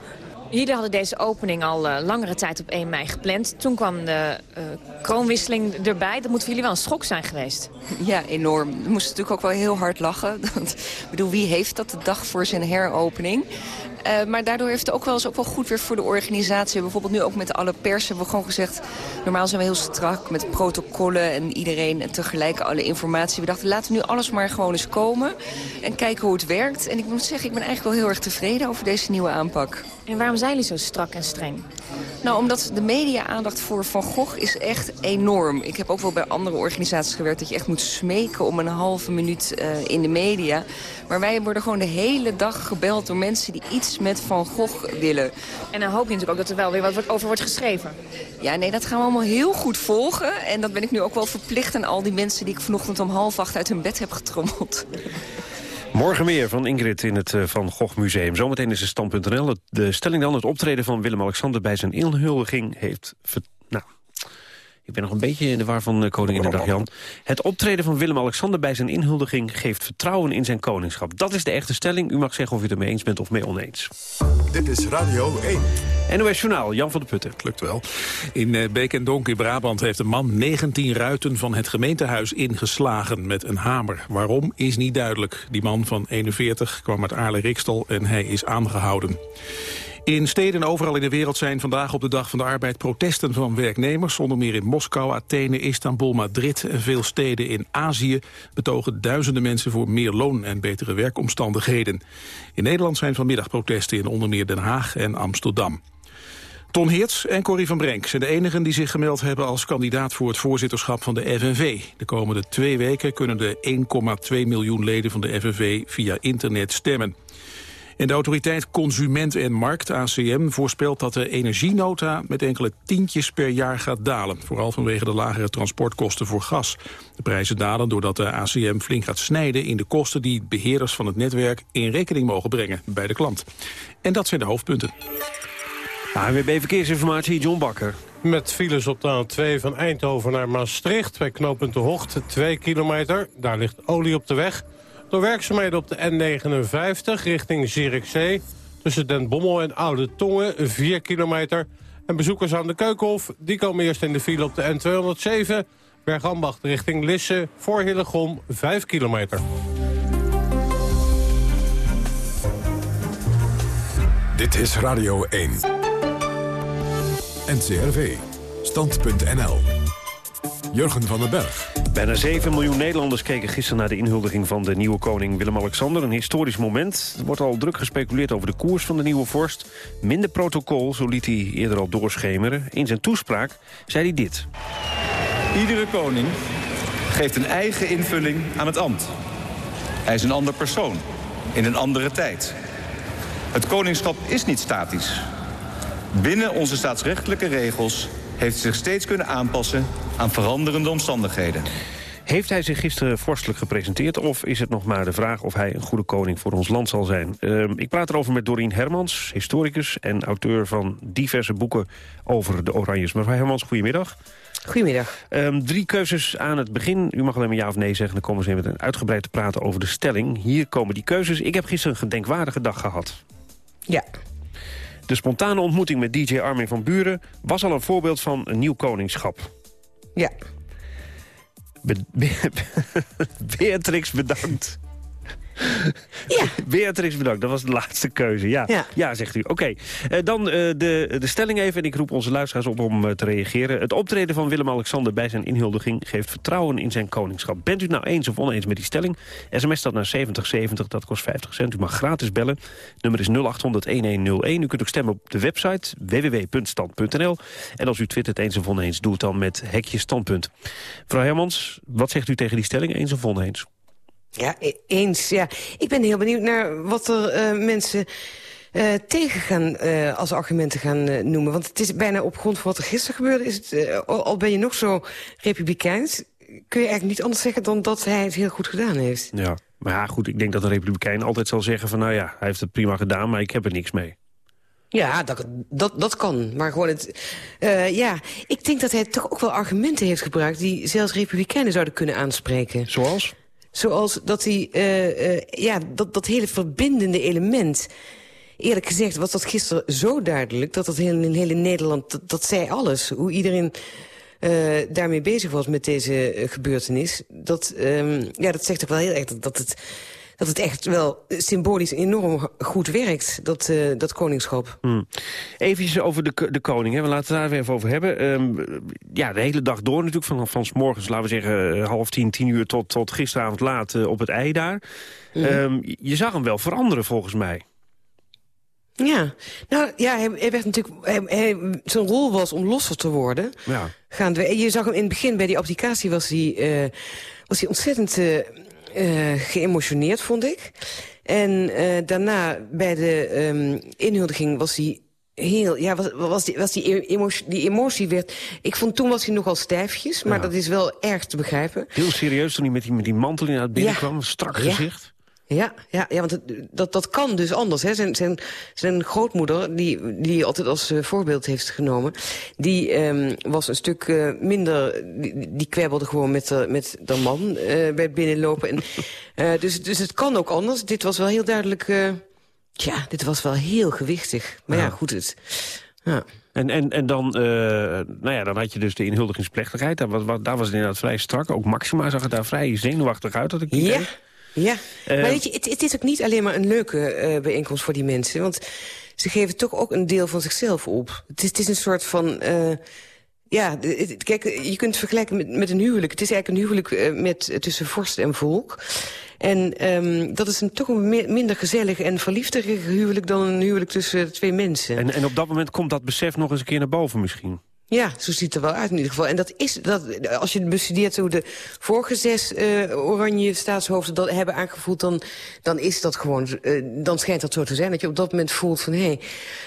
Jullie hadden deze opening al uh, langere tijd op 1 mei gepland. Toen kwam de uh, kroonwisseling erbij. Dat moet voor jullie wel een schok zijn geweest. Ja, enorm. We moesten natuurlijk ook wel heel hard lachen. Ik bedoel, wie heeft dat de dag voor zijn heropening? Uh, maar daardoor heeft het ook wel eens ook wel goed weer voor de organisatie. Bijvoorbeeld nu ook met alle pers hebben we gewoon gezegd... normaal zijn we heel strak met protocollen en iedereen en tegelijk alle informatie. We dachten, laten we nu alles maar gewoon eens komen en kijken hoe het werkt. En ik moet zeggen, ik ben eigenlijk wel heel erg tevreden over deze nieuwe aanpak. En waarom zijn jullie zo strak en streng? Nou, omdat de media-aandacht voor Van Gogh is echt enorm. Ik heb ook wel bij andere organisaties gewerkt... dat je echt moet smeken om een halve minuut uh, in de media. Maar wij worden gewoon de hele dag gebeld door mensen die iets met Van Gogh willen. En dan hoop je natuurlijk ook dat er wel weer wat over wordt geschreven. Ja, nee, dat gaan we allemaal heel goed volgen. En dat ben ik nu ook wel verplicht aan al die mensen... die ik vanochtend om half acht uit hun bed heb getrommeld. Morgen meer van Ingrid in het Van Gogh Museum. Zometeen is het stand.nl. De stelling dan, het optreden van Willem-Alexander... bij zijn inhuldiging heeft... Nou, ik ben nog een beetje in de war van Koninginnedag, Jan. Het optreden van Willem-Alexander bij zijn inhuldiging... geeft vertrouwen in zijn koningschap. Dat is de echte stelling. U mag zeggen of u het ermee eens bent of mee oneens. Dit is Radio 1. NOS Journaal, Jan van der Putten. Het lukt wel. In Beek en Donk in Brabant heeft een man 19 ruiten van het gemeentehuis ingeslagen met een hamer. Waarom is niet duidelijk. Die man van 41 kwam uit Aarle-Rikstel en hij is aangehouden. In steden en overal in de wereld zijn vandaag op de Dag van de Arbeid protesten van werknemers. Onder meer in Moskou, Athene, Istanbul, Madrid en veel steden in Azië betogen duizenden mensen voor meer loon en betere werkomstandigheden. In Nederland zijn vanmiddag protesten in onder meer Den Haag en Amsterdam. Ton Heerts en Corrie van Brenk zijn de enigen die zich gemeld hebben als kandidaat voor het voorzitterschap van de FNV. De komende twee weken kunnen de 1,2 miljoen leden van de FNV via internet stemmen. En de autoriteit Consument en Markt, ACM, voorspelt dat de energienota met enkele tientjes per jaar gaat dalen. Vooral vanwege de lagere transportkosten voor gas. De prijzen dalen doordat de ACM flink gaat snijden in de kosten die beheerders van het netwerk in rekening mogen brengen bij de klant. En dat zijn de hoofdpunten. ANWB Verkeersinformatie, John Bakker. Met files op de A2 van Eindhoven naar Maastricht... bij knooppunt De Hocht, 2 kilometer. Daar ligt olie op de weg. Door werkzaamheden op de N59 richting Zierikzee... tussen Den Bommel en Oude Tongen, 4 kilometer. En bezoekers aan de Keukenhof, die komen eerst in de file op de N207... Bergambacht richting Lisse, voor Hillegom, 5 kilometer. Dit is Radio 1. NCRV. Stand.nl. Jurgen van den Berg. Bijna 7 miljoen Nederlanders keken gisteren naar de inhuldiging van de nieuwe koning Willem-Alexander. Een historisch moment. Er wordt al druk gespeculeerd over de koers van de nieuwe vorst. Minder protocol, zo liet hij eerder al doorschemeren. In zijn toespraak zei hij dit. Iedere koning geeft een eigen invulling aan het ambt. Hij is een ander persoon, in een andere tijd. Het koningschap is niet statisch. Binnen onze staatsrechtelijke regels heeft zich steeds kunnen aanpassen aan veranderende omstandigheden. Heeft hij zich gisteren vorstelijk gepresenteerd... of is het nog maar de vraag of hij een goede koning voor ons land zal zijn? Uh, ik praat erover met Dorien Hermans, historicus... en auteur van diverse boeken over de Oranjes. Mevrouw Hermans, goedemiddag. Goedemiddag. Um, drie keuzes aan het begin. U mag alleen maar ja of nee zeggen. Dan komen ze even uitgebreid te praten over de stelling. Hier komen die keuzes. Ik heb gisteren een gedenkwaardige dag gehad. Ja. De spontane ontmoeting met DJ Armin van Buren... was al een voorbeeld van een nieuw koningschap. Ja. Be Be Beatrix, bedankt. Ja. Beatrix, bedankt. Dat was de laatste keuze. Ja, ja. ja zegt u. Oké, okay. uh, dan uh, de, de stelling even. En ik roep onze luisteraars op om uh, te reageren. Het optreden van Willem-Alexander bij zijn inhuldiging... geeft vertrouwen in zijn koningschap. Bent u het nou eens of oneens met die stelling? SMS dat naar 7070, dat kost 50 cent. U mag gratis bellen. Nummer is 0800-1101. U kunt ook stemmen op de website www.stand.nl. En als u twittert eens of oneens, doe het dan met hekje standpunt. Mevrouw Hermans, wat zegt u tegen die stelling? Eens of oneens? Ja, eens. Ja. Ik ben heel benieuwd naar wat er uh, mensen uh, tegen gaan, uh, als argumenten gaan noemen. Want het is bijna op grond van wat er gisteren gebeurde... Is het, al ben je nog zo republikeins... kun je eigenlijk niet anders zeggen dan dat hij het heel goed gedaan heeft. Ja, maar ja, goed, ik denk dat een republikein altijd zal zeggen van... nou ja, hij heeft het prima gedaan, maar ik heb er niks mee. Ja, dat, dat, dat kan. Maar gewoon het... Uh, ja, ik denk dat hij toch ook wel argumenten heeft gebruikt... die zelfs republikeinen zouden kunnen aanspreken. Zoals? Zoals dat hij, uh, uh, ja, dat, dat hele verbindende element... Eerlijk gezegd was dat gisteren zo duidelijk... dat dat in hele Nederland, dat, dat zei alles. Hoe iedereen uh, daarmee bezig was met deze gebeurtenis. Dat, um, ja, dat zegt toch wel heel erg dat het dat het echt wel symbolisch enorm goed werkt, dat, uh, dat koningschap. Hmm. Even over de, de koning, hè. we laten het daar even over hebben. Um, ja, de hele dag door natuurlijk, van, van s morgens, laten we zeggen, half tien, tien uur tot, tot gisteravond laat uh, op het ei daar. Um, je zag hem wel veranderen volgens mij. Ja, nou ja, hij, hij werd natuurlijk, hij, hij, zijn rol was om losser te worden. Ja. Gaande, je zag hem in het begin bij die applicatie was hij, uh, was hij ontzettend uh, uh, geëmotioneerd, vond ik. En uh, daarna bij de um, inhuldiging was hij heel... Ja, was, was, die, was die, emotie, die emotie werd... Ik vond toen was hij nogal stijfjes, maar ja. dat is wel erg te begrijpen. Heel serieus toen hij met die, met die mantel in het binnenkwam, ja. strak gezicht. Ja, ja, ja want het, dat, dat kan dus anders. Hè. Zijn, zijn, zijn grootmoeder, die, die altijd als uh, voorbeeld heeft genomen... die um, was een stuk uh, minder... Die, die kwebbelde gewoon met, uh, met de man bij het binnenlopen. En, dus, dus het kan ook anders. Dit was wel heel duidelijk... ja, dit was wel heel gewichtig. Maar ja, ja goed, het... Ja. En, en, en dan, uh, nou ja, dan had je dus de inhuldigingsplechtigheid. Daar was, daar was het inderdaad vrij strak. Ook Maxima zag het daar vrij zenuwachtig uit, dat ik Ja, Ja, Eh, maar weet je, het, het is ook niet alleen maar een leuke eh, bijeenkomst voor die mensen. Want ze geven toch ook een deel van zichzelf op. Het is, het is een soort van... eh, ja, kijk, je kunt het vergelijken met, met een huwelijk. Het is eigenlijk een huwelijk eh, met, tussen vorst en volk. En ehm, dat is een toch een mi- minder gezellig en verliefder huwelijk... dan een huwelijk tussen twee mensen. En, en op dat moment komt dat besef nog eens een keer naar boven misschien. Ja, zo ziet het er wel uit in ieder geval. En dat is, dat, als je bestudeert hoe de vorige zes eh, oranje staatshoofden dat hebben aangevoeld... dan, dan is dat gewoon, eh, dan schijnt dat zo te zijn. Dat je op dat moment voelt van, hé, hey,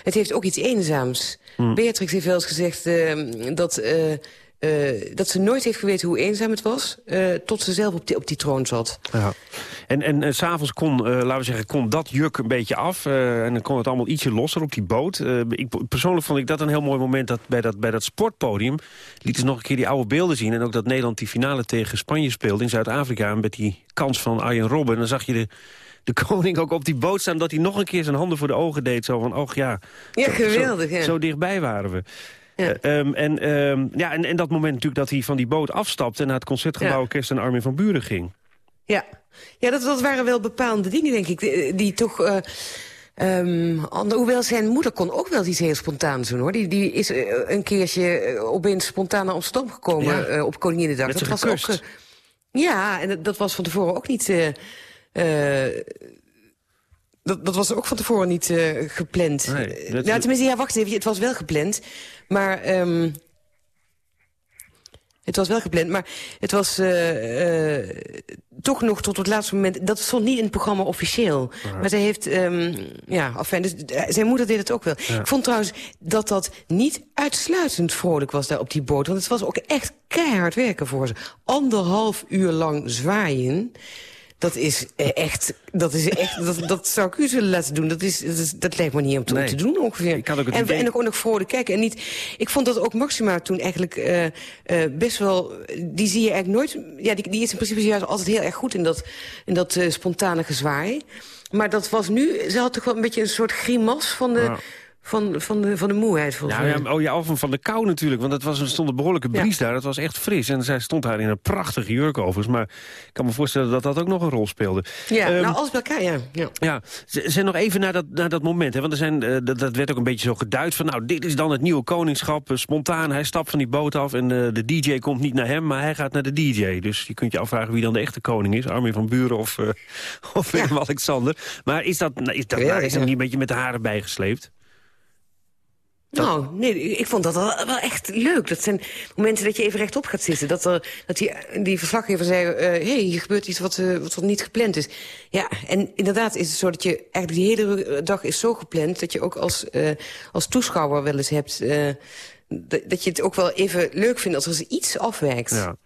het heeft ook iets eenzaams. Hmm. Beatrix heeft wel eens gezegd eh, dat, eh, dat ze nooit heeft geweten hoe eenzaam het was... eh, tot ze zelf op die, op die troon zat. Ja. En, en eh, s'avonds kon, laten we zeggen, kon dat juk een beetje af. en dan kon het allemaal ietsje losser op die boot. Ik, persoonlijk vond ik dat een heel mooi moment dat bij dat, bij dat sportpodium... lieten ze nog een keer die oude beelden zien. En ook dat Nederland die finale tegen Spanje speelde in Zuid-Afrika... met die kans van Arjen Robben. En dan zag je de, de koning ook op die boot staan... dat hij nog een keer zijn handen voor de ogen deed. Zo van, och ja, Ja, geweldig, zo dichtbij waren we. Eh, ehm, en, ehm, ja, en, en dat moment natuurlijk dat hij van die boot afstapte... en naar het Concertgebouw. Orkest en Armin van Buren ging. Ja, ja dat, dat waren wel bepaalde dingen, denk ik, die, die toch... eh, ehm, hoewel zijn moeder kon ook wel iets heel spontaans doen, hoor. Die, die is eh, een keertje eh, opeens spontaan naar Amsterdam gekomen Ja. op Koninginnedag. Dat was ook, gekust. ja, en dat, dat was van tevoren ook niet... dat, dat was ook van tevoren niet gepland. Nee, nou, tenminste, ja, wacht even, het was wel gepland. Maar... ehm, het was wel gepland, maar het was eh, eh, toch nog tot het laatste moment... Dat stond niet in het programma officieel. Maar zij heeft... ehm, ja, enfin, dus, eh, zijn moeder deed het ook wel. Ja. Ik vond trouwens dat dat niet uitsluitend vrolijk was daar op die boot. Want het was ook echt keihard werken voor ze. Anderhalf uur lang zwaaien... Dat is eh, echt, dat, is echt dat, dat zou ik u zullen laten doen. Dat, is, dat, is, dat lijkt me niet om te, Nee. te doen ongeveer. Ik had ook het en, idee- en ook nog vrolijk kijken. En niet, ik vond dat ook Maxima toen eigenlijk eh, eh, best wel... Die zie je eigenlijk nooit... Ja, die, die is in principe juist altijd heel erg goed in dat, in dat spontane gezwaai. Maar dat was nu... Ze had toch wel een beetje een soort grimas van de... Ja. Van, van, de, van de moeheid, volgens Nou mij. ja, oh ja, of van de kou natuurlijk, want het was, er stond een behoorlijke bries daar. Het was echt fris en zij stond daar in een prachtige jurk overigens. Maar ik kan me voorstellen dat dat ook nog een rol speelde. Ja, Ehm, nou, alles bij elkaar, ja. ja. Zijn nog even naar dat, naar dat moment. Hè, want er zijn, eh, dat, dat werd ook een beetje zo geduid van... nou, dit is dan het nieuwe koningschap, eh, spontaan. Hij stapt van die boot af en eh, de DJ komt niet naar hem... maar hij gaat naar de DJ. Dus je kunt je afvragen wie dan de echte koning is. Armin van Buren of, of Willem-Alexander. Maar is dat, nou, is dat, nou, is dat niet een beetje met de haren bijgesleept? Nou, nee, ik vond dat wel, echt leuk. Dat zijn momenten dat je even rechtop gaat zitten. Dat, er, dat die, die verslaggever zei, hé, hey, hier gebeurt iets wat, eh, wat, niet gepland is. Ja, en inderdaad is het zo dat je... Eigenlijk die hele dag is zo gepland... dat je ook als, eh, als toeschouwer wel eens hebt... eh, dat dat je het ook wel even leuk vindt als er eens iets afwijkt. Ja.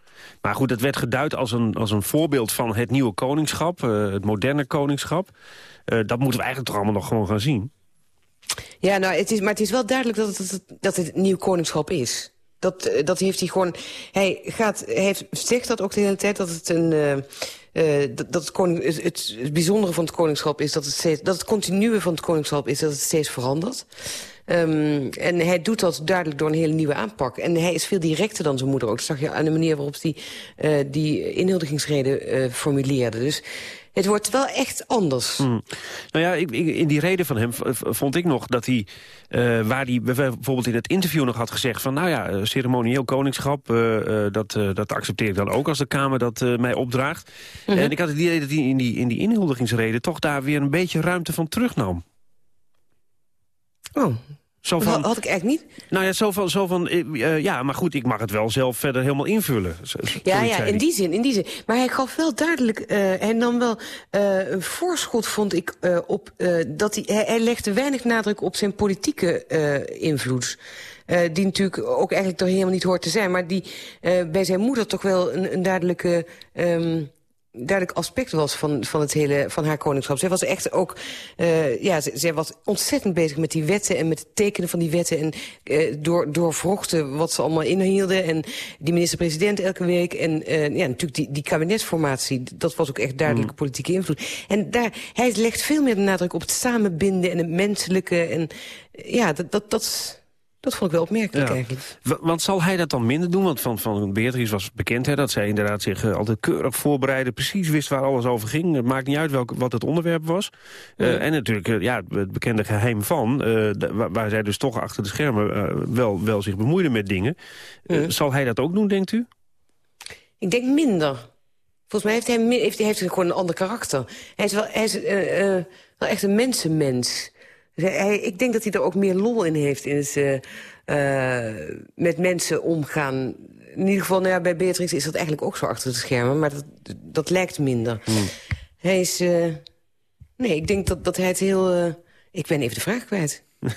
Maar goed, het werd geduid als een, als een voorbeeld van het nieuwe koningschap. eh, het moderne koningschap. Eh, dat moeten we eigenlijk toch allemaal nog gewoon gaan zien. Ja, nou, het is, maar het is wel duidelijk dat het, dat het, nieuw koningschap is. Dat, eh, dat heeft hij gewoon... Hij, gaat, heeft, zegt dat ook de hele tijd, dat het een... eh, eh, dat, dat het, koning, het, bijzondere van het koningschap is dat het steeds... dat het continue van het koningschap is dat het steeds verandert. Ehm, en hij doet dat duidelijk door een hele nieuwe aanpak. En hij is veel directer dan zijn moeder ook. Dat zag je aan de manier waarop hij die inhuldigingsrede eh, formuleerde. Dus het wordt wel echt anders. Hmm. Nou ja, ik, ik- in die reden van hem vond ik nog dat hij... eh, waar hij bijvoorbeeld in het interview nog had gezegd van... nou ja, eh, ceremonieel koningschap, eh, dat, dat accepteer ik dan ook als de Kamer dat mij opdraagt. Mhm. En ik had het idee dat hij in die, in die inhuldigingsrede... toch daar weer een beetje ruimte van terugnam. Oh, Zo dat van, had ik eigenlijk niet. nou ja, zo van, zo van eh, eh, ja, maar goed, ik mag het wel zelf verder helemaal invullen. Zo- Ja, ja, in die zin, in die zin. Maar hij gaf wel duidelijk, eh hij nam wel een voorschot, vond ik, op dat hij, hij, hij legde weinig nadruk op zijn politieke invloed. Die natuurlijk ook eigenlijk toch helemaal niet hoort te zijn, maar die bij zijn moeder toch wel een, een duidelijke. ehm, duidelijk aspect was van, van, het hele, van haar koningschap. Zij was echt ook, eh, ja, zij, zij was ontzettend bezig met die wetten en met het tekenen van die wetten en eh, door, doorvrochten wat ze allemaal inhielden en die minister-president elke week en eh, ja, natuurlijk die, die kabinetsformatie, dat was ook echt duidelijke politieke invloed. En daar, hij legt veel meer de nadruk op het samenbinden en het menselijke en ja, dat, dat, dat Dat vond ik wel opmerkelijk Ja. eigenlijk. Want zal hij dat dan minder doen? Want van, van Beatrice was bekend hè, dat zij inderdaad zich eh, altijd keurig voorbereidde. Precies wist waar alles over ging. Het maakt niet uit welk, wat het onderwerp was. Eh. En natuurlijk eh, ja, het bekende geheim van. waar, waar zij dus toch achter de schermen wel, wel zich bemoeide met dingen. Zal hij dat ook doen, denkt u? Ik denk minder. Volgens mij heeft hij, heeft, heeft hij gewoon een ander karakter. Hij is wel, hij is, wel echt een mensenmens. Hij- ik denk dat hij er ook meer lol in heeft... in het eh, eh, met mensen omgaan. In ieder geval, nou ja, bij Beatrix is dat eigenlijk ook zo achter de schermen... maar dat, dat lijkt minder. Hij is... eh, nee, ik denk dat, dat hij het heel... ik ben even de vraag kwijt.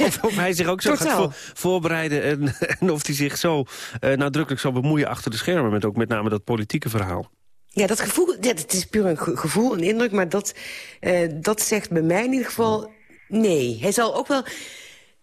Of, of hij zich ook zo gaat voor- voorbereiden... En, en of hij zich zo nadrukkelijk zal bemoeien achter de schermen... met ook met name dat politieke verhaal. Ja, dat gevoel, ja, het is puur een ge- gevoel, een indruk... maar dat, eh, dat zegt bij mij in ieder geval nee. Hij zal ook wel...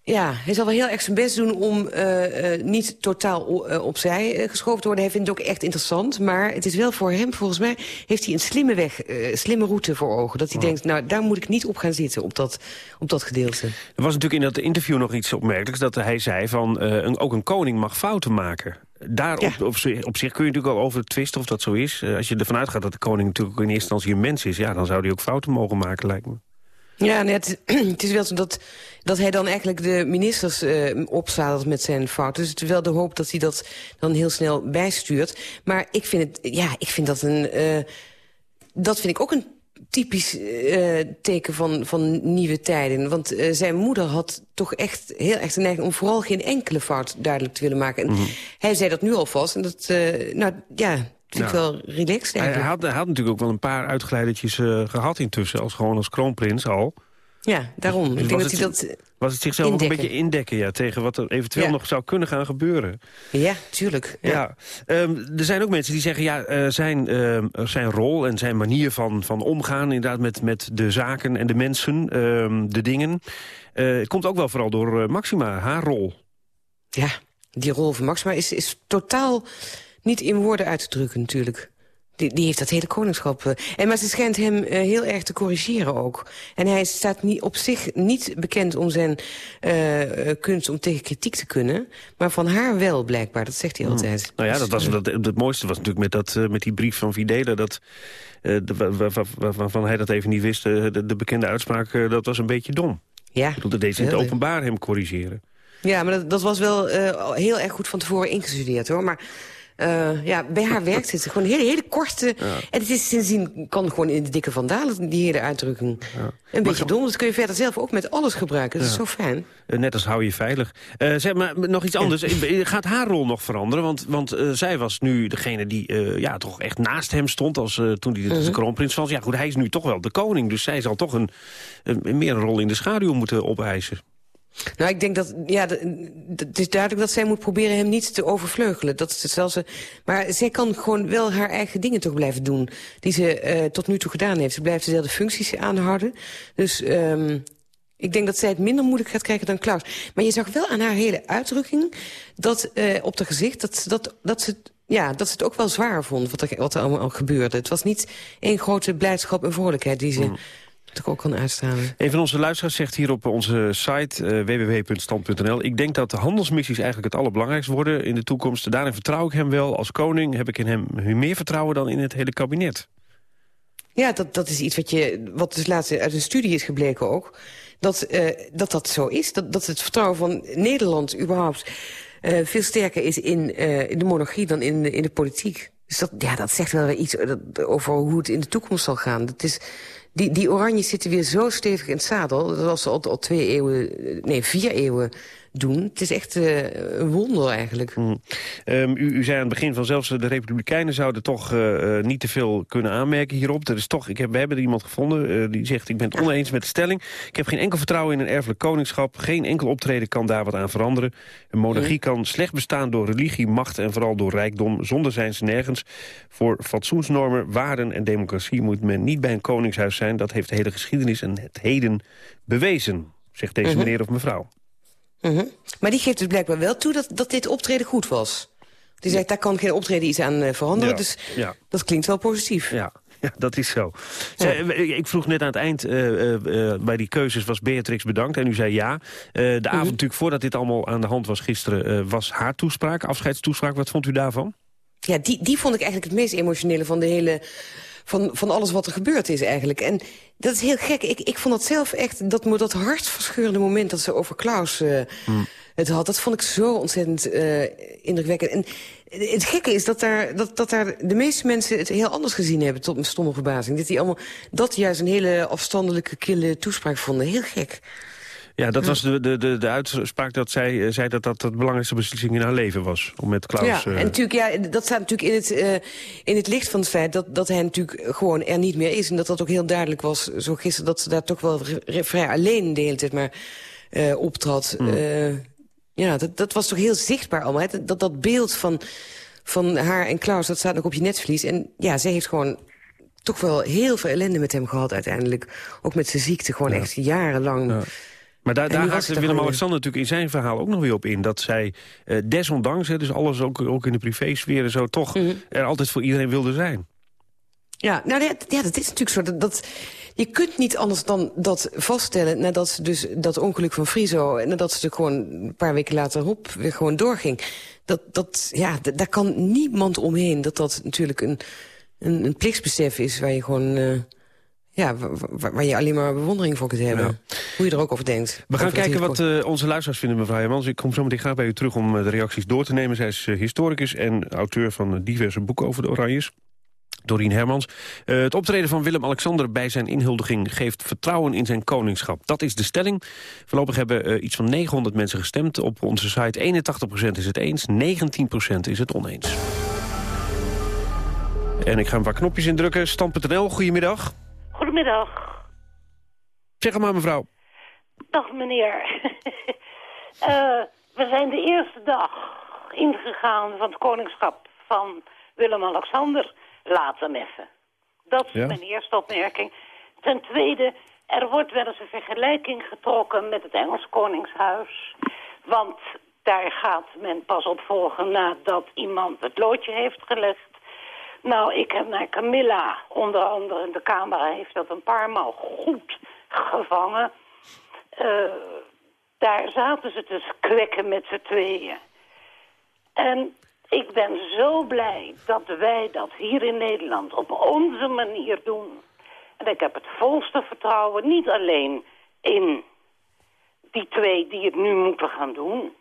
Ja, hij zal wel heel erg zijn best doen om eh, eh, niet totaal opzij geschoven te worden. Hij vindt het ook echt interessant. Maar het is wel voor hem, volgens mij, heeft hij een slimme weg, slimme route voor ogen. Dat hij denkt, nou, daar moet ik niet op gaan zitten, op dat, op dat gedeelte. Er was natuurlijk in dat interview nog iets opmerkelijks... dat hij zei van, een, ook een koning mag fouten maken. Daar op, op, zich- op zich kun je natuurlijk al over twisten of dat zo is. Eh, als je ervan uitgaat dat de koning natuurlijk ook in eerste instantie een mens is... ja, dan zou hij ook fouten mogen maken, lijkt me. Ja, nee, het, is wel zo dat, dat hij dan eigenlijk de ministers eh opzadelt met zijn fouten. Dus het is wel de hoop dat hij dat dan heel snel bijstuurt. Maar ik vind, het, ja, ik vind dat een... eh, dat vind ik ook een typisch eh, teken van, van nieuwe tijden. Want eh, zijn moeder had toch echt heel erg de neiging... om vooral geen enkele fout duidelijk te willen maken. En hij zei dat nu alvast. En dat, eh, nou ja, vind ik wel relaxed Hij had, hij had natuurlijk ook wel een paar uitgeleidertjes eh, gehad intussen... als gewoon als kroonprins al. Ja, daarom. Dus ik denk was dat hij het- dat... Was het zichzelf ook een beetje indekken ja, tegen wat er eventueel Ja. nog zou kunnen gaan gebeuren? Ja, tuurlijk. Ja. Ehm, er zijn ook mensen die zeggen, ja, eh, zijn, ehm, zijn rol en zijn manier van, van omgaan... inderdaad met, met de zaken en de mensen, ehm, de dingen... eh, komt ook wel vooral door eh, Maxima, haar rol. Ja, die rol van Maxima is, is totaal niet in woorden uit te drukken natuurlijk. Die, die heeft dat hele koningschap. eh. En, maar ze schijnt hem eh, heel erg te corrigeren ook. En hij staat niet, op zich niet bekend om zijn eh, kunst om tegen kritiek te kunnen. Maar van haar wel, blijkbaar. Dat zegt hij altijd. Nou ja, dat was, Dus, dat, het mooiste was natuurlijk met, dat, met die brief van Videla... Dat, de- wa- wa- wa- wa- waarvan hij dat even niet wist, de, de bekende uitspraak... dat was een beetje dom. Ja. Ik dat deed ze in het openbaar hem corrigeren. Ja, maar dat, dat was wel heel erg goed van tevoren ingestudeerd, hoor. Maar eh, ja, bij haar werkt het. Gewoon een hele, hele korte... En het is sindsdien kan gewoon in de dikke vandalen, die hele uitdrukking. Een beetje dom, dat kun je verder zelf ook met alles gebruiken. Dat is zo fijn. Eh, Net als hou je veilig. Eh, zeg maar, nog iets anders. Gaat haar rol nog veranderen? Want, want zij was nu degene die ja, toch echt naast hem stond... Als, toen hij de, Mhm. de kroonprins was. Ja goed, hij is nu toch wel de koning. Dus zij zal toch een, een, meer een rol in de schaduw moeten opeisen. Nou, ik denk dat, ja, het is duidelijk dat zij moet proberen hem niet te overvleugelen. Dat is hetzelfde. Maar zij kan gewoon wel haar eigen dingen toch blijven doen. Die ze eh, tot nu toe gedaan heeft. Ze blijft dezelfde functies aanhouden. Dus ehm, ik denk dat zij het minder moeilijk gaat krijgen dan Klaus. Maar je zag wel aan haar hele uitdrukking, dat eh, op haar gezicht, dat, dat, dat ze... Ja, dat ze het ook wel zwaar vond, wat er, wat er allemaal gebeurde. Het was niet één grote blijdschap en vrolijkheid die ze toch ook kan uitstralen. Een van onze luisteraars zegt hier op onze site eh, www.stand.nl... ik denk dat de handelsmissies eigenlijk het allerbelangrijkste worden in de toekomst. Daarin vertrouw ik hem wel. Als koning heb ik in hem meer vertrouwen dan in het hele kabinet. Ja, dat, dat is iets wat, je, wat dus laatst uit een studie is gebleken ook. Dat eh, dat, dat zo is. Dat, dat het vertrouwen van Nederland überhaupt eh, veel sterker is in, eh, in de monarchie dan in de, in de politiek. Dus dat, ja, dat zegt wel weer iets dat- over hoe het in de toekomst zal gaan. Dat is, die, die oranjes zitten weer zo stevig in het zadel. Dat was al, al twee eeuwen, nee, vier eeuwen doen. Het is echt eh, een wonder eigenlijk. Mm. Ehm, u, u zei aan het begin van zelfs de Republikeinen zouden toch eh, eh, niet te veel kunnen aanmerken hierop. Er is toch, ik heb, we hebben er iemand gevonden eh, die zegt ik ben het oneens met de stelling. Ik heb geen enkel vertrouwen in een erfelijk koningschap. Geen enkel optreden kan daar wat aan veranderen. Een monarchie kan slecht bestaan door religie, macht en vooral door rijkdom. Zonder zijn ze nergens. Voor fatsoensnormen, waarden en democratie moet men niet bij een koningshuis zijn. Dat heeft de hele geschiedenis en het heden bewezen, zegt deze Mhm. meneer of mevrouw. Mhm. Maar die geeft dus blijkbaar wel toe dat, dat dit optreden goed was. Die zegt, daar kan geen optreden iets aan eh, veranderen. Ja, Dus ja. dat klinkt wel positief. Ja. Ja, dat is zo. Zij, Ik vroeg net aan het eind, eh, eh, eh, bij die keuzes was Beatrix bedankt. En u zei ja. Eh, de avond natuurlijk voordat dit allemaal aan de hand was gisteren... eh, was haar toespraak, afscheidstoespraak. Wat vond u daarvan? Ja, die, die vond ik eigenlijk het meest emotionele van de hele... Van, van alles wat er gebeurd is eigenlijk. En dat is heel gek. Ik, ik vond dat zelf echt, dat, dat hartverscheurende moment... dat ze over Klaus eh, het had, dat vond ik zo ontzettend eh, indrukwekkend. En het gekke is dat daar, dat, dat daar de meeste mensen het heel anders gezien hebben... tot mijn stomme verbazing. Dat die allemaal dat juist een hele afstandelijke, kille toespraak vonden. Heel gek. Ja, dat was de, de, de, de uitspraak dat zij eh, zei dat dat de belangrijkste beslissing in haar leven was. Om met Klaus... Ja, eh, en natuurlijk, ja, dat staat natuurlijk in het, eh, in het licht van het feit... Dat, dat hij natuurlijk gewoon er niet meer is. En dat dat ook heel duidelijk was, zo gisteren... dat ze daar toch wel vrij alleen de hele tijd maar eh, optrad. Hmm. Ja, dat, dat was toch heel zichtbaar allemaal. hè. Dat, dat beeld van, van haar en Klaus, dat staat nog op je netvlies. En ja, zij heeft gewoon toch wel heel veel ellende met hem gehad uiteindelijk. Ook met zijn ziekte, gewoon echt jarenlang. Maar daar, daar er Willem-Alexander natuurlijk in zijn verhaal ook nog weer op in. Dat zij eh, desondanks, hè, dus alles ook, ook in de privésfeer en zo... toch Mhm. er altijd voor iedereen wilde zijn. Ja, nou ja, ja, dat is natuurlijk zo. Dat, dat, je kunt niet anders dan dat vaststellen... nadat ze dus dat ongeluk van Friso... en nadat ze er gewoon een paar weken later op weer gewoon doorging. Dat, dat, ja, daar kan niemand omheen. Dat dat natuurlijk een, een, een plichtsbesef is waar je gewoon... eh, ja, wa- wa- waar, je alleen maar bewondering voor kunt hebben. Hoe je er ook over denkt. We gaan kijken wat eh, onze luisteraars vinden, mevrouw Hermans. Ik kom zo meteen graag bij u terug om eh, de reacties door te nemen. Zij is eh, historicus en auteur van diverse boeken over de Oranjes. Dorien Hermans. Het optreden van Willem-Alexander bij zijn inhuldiging... geeft vertrouwen in zijn koningschap. Dat is de stelling. Voorlopig hebben iets van 900 mensen gestemd. Op onze site 81% is het eens, 19% is het oneens. En ik ga een paar knopjes indrukken. Stand.nl, goedemiddag. Goedemiddag. Zeg maar, mevrouw. Dag meneer. Eh, we zijn de eerste dag ingegaan van het koningschap van Willem-Alexander. Laat hem even. Dat is Ja. mijn eerste opmerking. Ten tweede, er wordt wel eens een vergelijking getrokken met het Engels Koningshuis. Want daar gaat men pas op volgen nadat iemand het loodje heeft gelegd. Nou, ik heb naar Camilla, onder andere de camera, heeft dat een paar maal goed gevangen. Eh, daar zaten ze te kwekken met z'n tweeën. En ik ben zo blij dat wij dat hier in Nederland op onze manier doen. En ik heb het volste vertrouwen, niet alleen in die twee die het nu moeten gaan doen...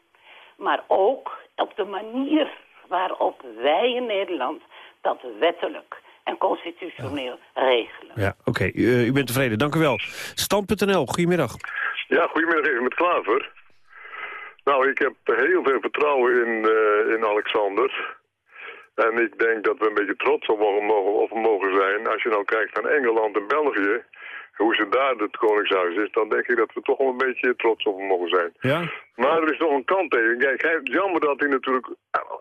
maar ook op de manier waarop wij in Nederland dat wettelijk en constitutioneel regelen. Ja, oké. U, eh, u bent tevreden. Dank u wel. Stand.nl, goedemiddag. Ja, goedemiddag even met Klaver. Nou, ik heb heel veel vertrouwen in, eh, in Alexander. En ik denk dat we een beetje trots op mogen, op mogen zijn. Als je nou kijkt naar Engeland en België, hoe ze daar het koningshuis is... dan denk ik dat we toch wel een beetje trots op hem mogen zijn. Ja? Maar er is nog een kanttekening. Kijk, hij, jammer dat hij natuurlijk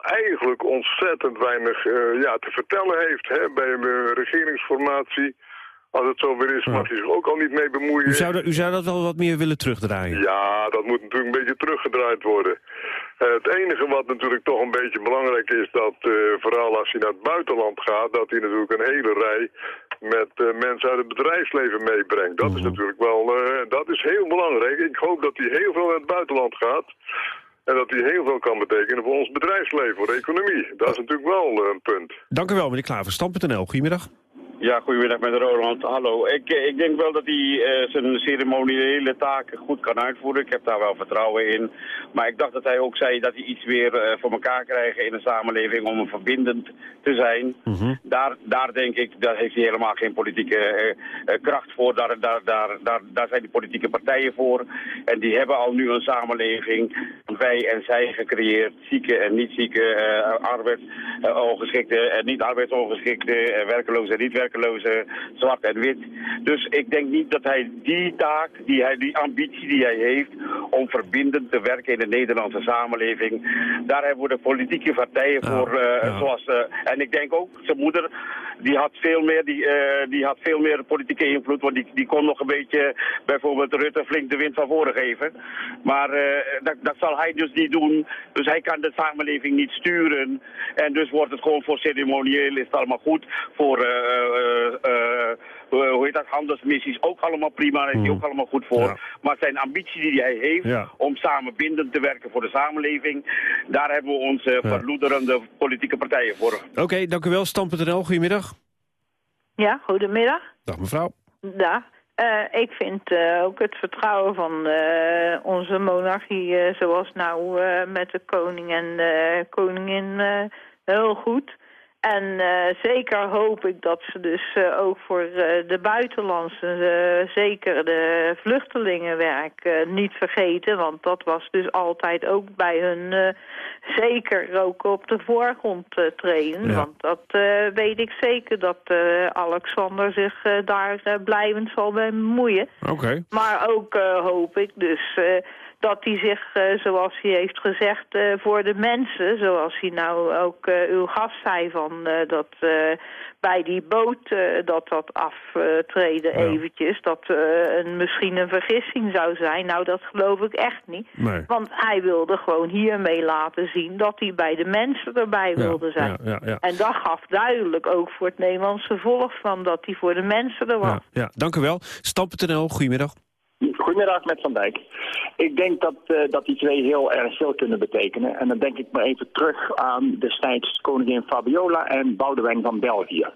eigenlijk ontzettend weinig eh, ja, te vertellen heeft hè, bij een regeringsformatie. Als het zover is, mag hij zich ook al niet mee bemoeien. U zou, dat- u zou dat wel wat meer willen terugdraaien? Ja, dat moet natuurlijk een beetje teruggedraaid worden. Eh, het enige wat natuurlijk toch een beetje belangrijk is... dat eh, vooral als hij naar het buitenland gaat... dat hij natuurlijk een hele rij met eh, mensen uit het bedrijfsleven meebrengt. Dat is natuurlijk wel... dat is heel belangrijk. Ik hoop dat hij heel veel naar het buitenland gaat... En dat hij heel veel kan betekenen voor ons bedrijfsleven, voor de economie. Dat is natuurlijk wel een punt. Dank u wel, meneer Klaver. Stand.nl, goedemiddag. Ja, goedemiddag met Roland. Hallo. Ik, eh, ik denk wel dat hij eh, zijn ceremoniële taken goed kan uitvoeren. Ik heb daar wel vertrouwen in. Maar ik dacht dat hij ook zei dat hij iets weer eh, voor elkaar krijgt in de samenleving om verbindend te zijn. Daar, daar denk ik, daar heeft hij helemaal geen politieke kracht voor. Daar, daar, daar, daar, daar zijn die politieke partijen voor. En die hebben al nu een samenleving, wij en zij gecreëerd. Zieke en niet zieke, eh arbeidsongeschikte en niet arbeidsongeschikte, werkeloze en niet werkeloze, zwart en wit. Dus ik denk niet dat hij die taak, die, hij, die ambitie die hij heeft om verbindend te werken in de Nederlandse samenleving, daar hebben we de politieke partijen voor, eh, zoals, eh, en ik denk ook zijn moeder, die had veel meer, die, eh, die had veel meer politieke invloed, want die, die kon nog een beetje bijvoorbeeld Rutte flink de wind van voren geven. Maar dat, dat zal hij dus niet doen. Dus hij kan de samenleving niet sturen. En dus wordt het gewoon voor ceremonieel is het allemaal goed. Voor eh, eh, handelsmissies ook allemaal prima, daar is hij ook allemaal goed voor. Maar zijn ambitie die hij heeft Ja. om samen bindend te werken voor de samenleving, daar hebben we onze verloederende politieke partijen voor. Oké, dank u wel. Stam.nl, goedemiddag. Ja, goedemiddag. Dag mevrouw. Ja, eh, ik vind eh, ook het vertrouwen van eh, onze monarchie, eh, zoals nou eh, met de koning en de koningin, eh, heel goed. En eh, zeker hoop ik dat ze dus eh, ook voor eh, de buitenlandse, zeker de vluchtelingenwerk, niet vergeten. Want dat was dus altijd ook bij hun zeker ook op de voorgrond treden. Ja. Want dat weet ik zeker dat Alexander zich daar blijvend zal bij bemoeien. Oké. Maar ook hoop ik dus dat hij zich, eh, zoals hij heeft gezegd, eh, voor de mensen, zoals hij nou ook eh, uw gast zei, van dat bij die boot dat dat aftreden eventjes, dat een, misschien een vergissing zou zijn. Nou, dat geloof ik echt niet. Nee. Want hij wilde gewoon hiermee laten zien dat hij bij de mensen erbij wilde zijn. Ja, ja, ja. En dat gaf duidelijk ook voor het Nederlandse volk van dat hij voor de mensen er was. Ja, ja, dank u wel. Stam.nl, goedemiddag. Goedemiddag met Van Dijk. Ik denk dat, eh, dat die twee heel erg veel kunnen betekenen. En dan denk ik maar even terug aan destijds koningin Fabiola en Boudewijn van België.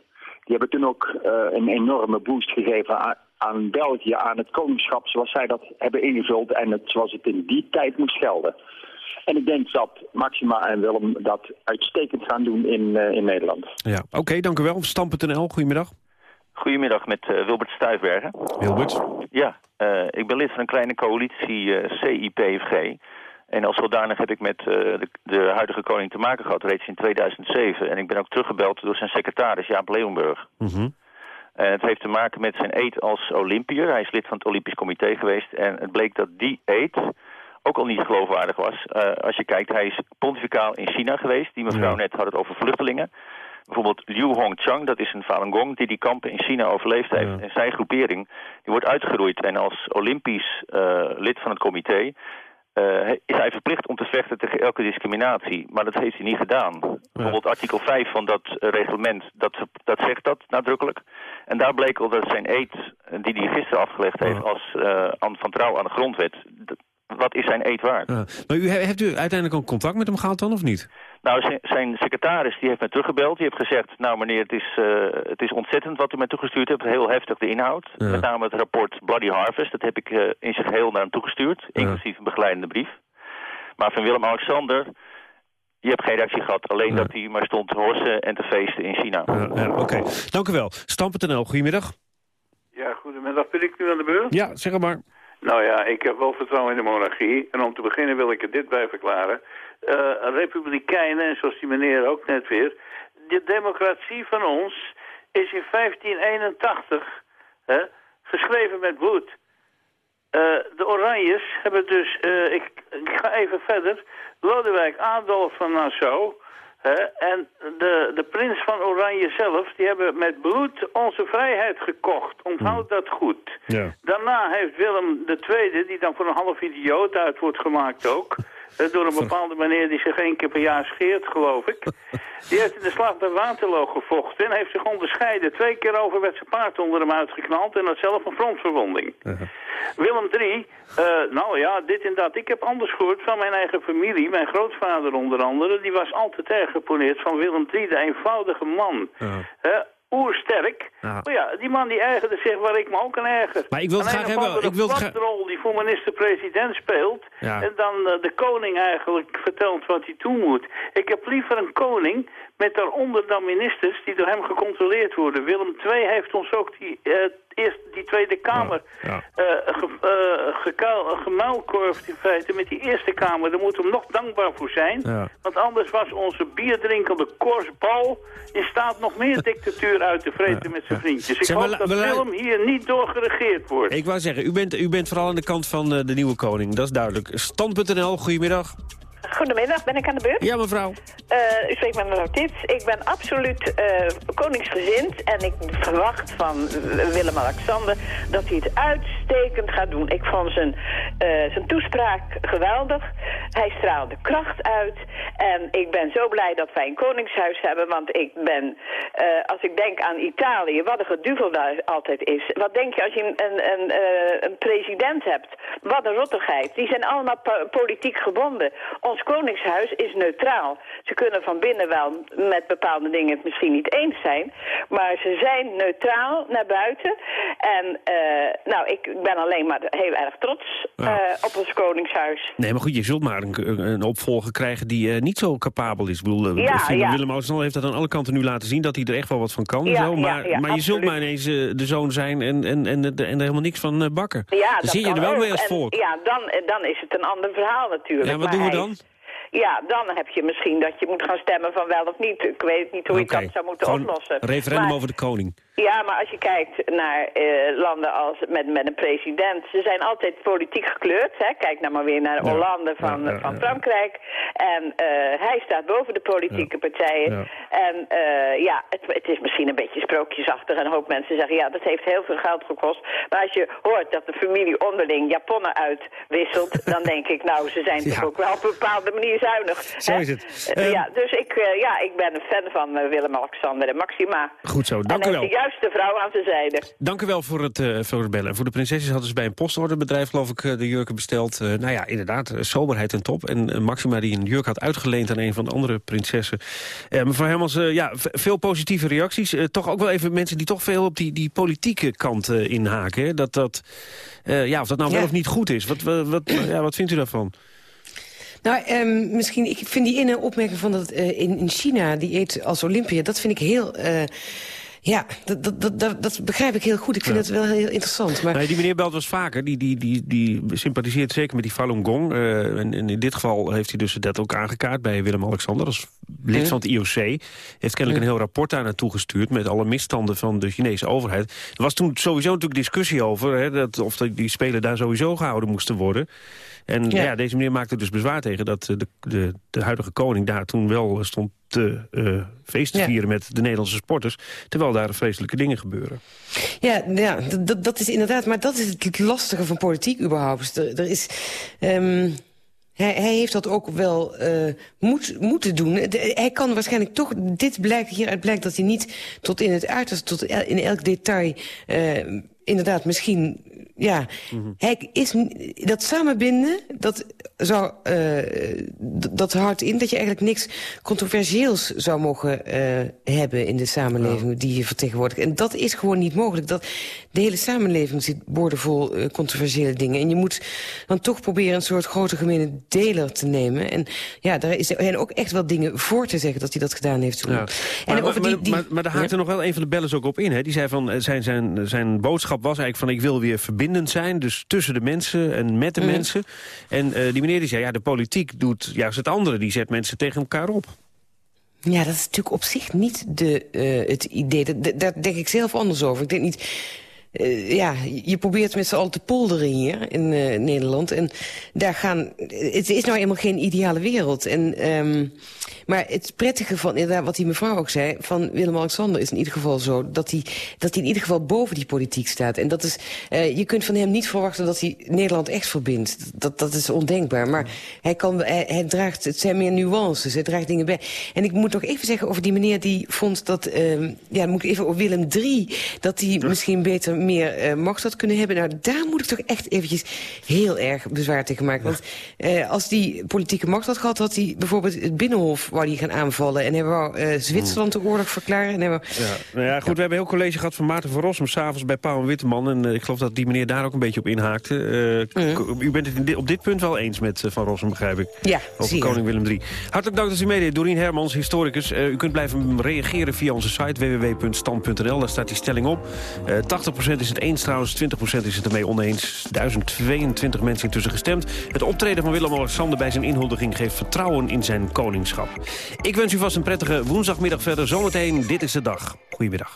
Die hebben toen ook eh, een enorme boost gegeven aan, België, aan het koningschap zoals zij dat hebben ingevuld en het, zoals het in die tijd moest gelden. En ik denk dat Maxima en Willem dat uitstekend gaan doen in, eh, in Nederland. Ja, oké, dank u wel. Stam.nl, goedemiddag. Goedemiddag met eh, Wilbert Stuyfbergen. Wilbert. Ja, eh, ik ben lid van een kleine coalitie eh CIPFG. En als zodanig heb ik met de, de huidige koning te maken gehad reeds in 2007. En ik ben ook teruggebeld door zijn secretaris Jaap Leeuwenburg. En het heeft te maken met zijn eed als Olympiër. Hij is lid van het Olympisch Comité geweest. En het bleek dat die eed ook al niet geloofwaardig was. Als je kijkt, hij is pontificaal in China geweest. Die mevrouw net had het over vluchtelingen. Bijvoorbeeld Liu Hongchang, dat is een Falun Gong die die kampen in China overleefd heeft. En zijn groepering, die wordt uitgeroeid. En als Olympisch eh, lid van het comité eh, is hij verplicht om te vechten tegen elke discriminatie. Maar dat heeft hij niet gedaan. Bijvoorbeeld artikel 5 van dat eh, reglement, dat, dat zegt dat nadrukkelijk. En daar bleek al dat zijn eed, die hij gisteren afgelegd heeft als aan- van trouw aan de grondwet... wat is zijn eed waard? Maar u, he- heeft u uiteindelijk ook contact met hem gehad dan, of niet? Nou, zijn- secretaris die heeft mij teruggebeld. Die heeft gezegd, nou meneer, het is, eh, het is ontzettend wat u mij toegestuurd hebt. Heel heftig de inhoud. Ja. Met name het rapport Bloody Harvest. Dat heb ik eh, in zijn geheel naar hem toegestuurd. Inclusief een begeleidende brief. Maar van Willem-Alexander, je hebt geen reactie gehad. Alleen dat hij maar stond te horsen en te feesten in China. Ja, ja, Oké, dank u wel. Stam.nl, goedemiddag. Ja, goedemiddag. Ben ik nu aan de beurt? Ja, zeg het maar. Nou ja, ik heb wel vertrouwen in de monarchie. En om te beginnen wil ik er dit bij verklaren. Eh, republikeinen, en zoals die meneer ook net weer... de democratie van ons is in 1581 hè, geschreven met bloed. Eh, de Oranjes hebben dus... eh, ik, ik ga even verder. Lodewijk Adolf van Nassau... en de, de prins van Oranje zelf... die hebben met bloed onze vrijheid gekocht. Onthoud dat goed. Ja. Daarna heeft Willem II, die dan voor een half idioot uit wordt gemaakt ook... door een bepaalde meneer die zich één keer per jaar scheert, geloof ik... die heeft in de slag bij Waterloo gevochten en heeft zich onderscheiden. Twee keer over werd zijn paard onder hem uitgeknald en had zelf een frontverwonding. Willem III, eh, nou ja, dit en dat. Ik heb anders gehoord van mijn eigen familie. Mijn grootvader onder andere, die was altijd erg geponeerd van Willem III, de eenvoudige man. Hè, oersterk. Ja. Maar ja, die man die ergerde zich waar ik me ook aan erger. Maar ik wil het graag hebben- ik wil gra- flatrol die voor minister-president speelt. Ja. En dan eh, de koning eigenlijk vertelt wat hij doen moet. Ik heb liever een koning met daaronder dan ministers die door hem gecontroleerd worden. Willem II heeft ons ook die, eh, eerst die Tweede Kamer eh, gekuil- gemuilkorfd in feite met die Eerste Kamer. Daar moeten we hem nog dankbaar voor zijn. Ja. Want anders was onze bierdrinkende korsbal in staat nog meer dictatuur uit te vreten met zijn vriendjes. Ik Zeg hoop dat Willem hier niet door geregeerd wordt. Ik wou zeggen, u bent, u bent vooral aan de kant van eh, de nieuwe koning. Dat is duidelijk. Stand.nl, goedemiddag. Goedemiddag, ben ik aan de beurt? Ja, mevrouw. Eh, u spreekt met mevrouw Tits. Ik ben absoluut eh, koningsgezind en ik verwacht van Willem-Alexander dat hij het uitstekend gaat doen. Ik vond zijn, eh, zijn toespraak geweldig. Hij straalde kracht uit. En ik ben zo blij dat wij een koningshuis hebben. Want ik ben, als ik denk aan Italië, wat een geduvel daar altijd is. Wat denk je als je een, een, een, een president hebt? Wat een rottigheid. Die zijn allemaal po- politiek gebonden. Ons koningshuis is neutraal. Ze kunnen van binnen wel met bepaalde dingen het misschien niet eens zijn. Maar ze zijn neutraal naar buiten. En eh, nou, ik ben alleen maar heel erg trots eh, op ons koningshuis. Nee, maar goed, je zult maar een, een opvolger krijgen die eh, niet zo capabel is. Ik bedoel, Ja, ik vind ja. Willem-Alexander heeft dat aan alle kanten nu laten zien... dat hij er echt wel wat van kan Ja, zo. Maar, maar je zult maar ineens de zoon zijn en, en, en, en, er helemaal niks van bakken. Ja, dan zie je er wel mee als En volk. Ja, dan, dan is het een ander verhaal natuurlijk. Ja, wat Maar doen we hij- dan? Ja, dan heb je misschien dat je moet gaan stemmen van wel of niet. Ik weet niet hoe je dat zou moeten Gewoon oplossen. referendum Maar- over de koning. Ja, maar als je kijkt naar eh, landen als met, met een president, ze zijn altijd politiek gekleurd. Hè? Kijk nou maar weer naar Hollande van, ja, ja, van ja. Frankrijk. En eh, hij staat boven de politieke partijen. Ja. En eh, ja, het, het is misschien een beetje sprookjesachtig. En een hoop mensen zeggen, ja, dat heeft heel veel geld gekost. Maar als je hoort dat de familie onderling japonnen uitwisselt, dan denk ik, nou, ze zijn toch Ja. ook wel op een bepaalde manier zuinig. Zo hè? is het. Eh, Ehm, ja, dus ik, ja, ik ben een fan van Willem-Alexander en Maxima. Goed zo, dank en u wel. De juiste vrouw aan zijn zijde. Dank u wel voor het, eh, voor het bellen. En voor de prinsesjes hadden ze bij een postorderbedrijf, geloof ik, eh, de jurken besteld. Eh, nou ja, inderdaad, soberheid en top. En Maxima die een jurk had uitgeleend aan een van de andere prinsessen. Eh, mevrouw Hermans, ja, veel positieve reacties. Toch ook wel even mensen die toch veel op die, die politieke kant eh, inhaken. Hè? Dat, dat, eh, ja, of dat nou wel of niet goed is. Wat, wat, wat, ja, wat vindt u daarvan? Nou, ehm, misschien, ik vind die ene opmerking van dat eh, in, in China, die eet als Olympia, dat vind ik heel... eh, ja, dat, dat, dat, dat, begrijp ik heel goed. Ik vind Ja. het wel heel interessant. Maar Nee, die meneer belt was vaker. Die, die, die, die sympathiseert zeker met die Falun Gong. Eh, en, en in dit geval heeft hij dus dat ook aangekaart bij Willem-Alexander. als lid Ja. van het IOC. Heeft kennelijk een heel rapport daar naartoe gestuurd... met alle misstanden van de Chinese overheid. Er was toen sowieso natuurlijk discussie over... Hè, dat, of die, spelen daar sowieso gehouden moesten worden. En ja. Ja. deze meneer maakte dus bezwaar tegen... dat eh, de, de, de huidige koning daar toen wel stond te eh, feest te Ja. vieren... met de Nederlandse sporters. Terwijl daar vreselijke dingen gebeuren. Ja, ja dat- is inderdaad, maar dat is het lastige van politiek überhaupt. Er, er is, ehm, hij, hij heeft dat ook wel eh, moet, moeten doen. De- hij kan waarschijnlijk toch, dit blijkt, hieruit blijkt dat hij niet tot in het uiterste, tot el- in elk detail, eh, inderdaad misschien, ja, hij is, dat samenbinden, dat zou, eh, dat houdt in dat je eigenlijk niks controversieels zou mogen eh, hebben in de samenleving die je vertegenwoordigt. En dat is gewoon niet mogelijk. Dat, de hele samenleving zit boordevol eh, controversiële dingen. En je moet dan toch proberen een soort grote gemene deler te nemen. En ja, daar is- zijn ook echt wel dingen voor te zeggen dat hij dat gedaan heeft. Ja. En Maar, die, die, maar, maar daar haakte Ja? nog wel een van de bellers ook op in. Hè? Die zei van, zijn, zijn, zijn boodschap was eigenlijk van... ik wil weer verbindend zijn, dus tussen de mensen en met de Mhm. mensen. En eh, die meneer die zei, ja, de politiek doet juist het andere. Die zet mensen tegen elkaar op. Ja, dat is natuurlijk op zich niet de, eh, het idee. Dat, dat- daar denk ik zelf anders over. Ik denk niet... eh, ja, je probeert met z'n allen te polderen hier in eh, Nederland. En daar gaan... Het is nou eenmaal geen ideale wereld. En, ehm, maar het prettige van, inderdaad, wat die mevrouw ook zei... van Willem-Alexander is in ieder geval zo... Dat hij, dat hij in ieder geval boven die politiek staat. En dat is... eh, je kunt van hem niet verwachten dat hij Nederland echt verbindt. Dat, dat is ondenkbaar. Maar hij, kan, hij, hij draagt... Het zijn meer nuances. Hij draagt dingen bij. En ik moet nog even zeggen over die meneer die vond dat... ehm, ja, dan moet ik even over Willem III... dat hij misschien beter meer eh, macht had kunnen hebben. Nou, daar moet ik toch echt eventjes heel erg bezwaar tegen maken. Want eh, als die politieke macht had gehad... had hij bijvoorbeeld het Binnenhof wou die gaan aanvallen. En hij wou eh, Zwitserland de oorlog verklaren. En wou... Ja, nou ja, goed, we hebben heel college gehad van Maarten van Rossum... s'avonds bij Pauw en Witteman. En ik geloof dat die meneer daar ook een beetje op inhaakte. K- U bent het dit- op dit punt wel eens met Van Rossum, begrijp ik. Ja, Over koning Willem III. Hartelijk dank dat u meedeed. Doreen Hermans, historicus. U kunt blijven reageren via onze site www.stand.nl. Daar staat die stelling op. Eh 80% is het eens trouwens, 20% is het ermee oneens. 1022 mensen intussen gestemd. Het optreden van Willem-Alexander bij zijn inhuldiging... geeft vertrouwen in zijn koningschap. Ik wens u vast een prettige woensdagmiddag verder. Zometeen, dit is de dag. Goedemiddag.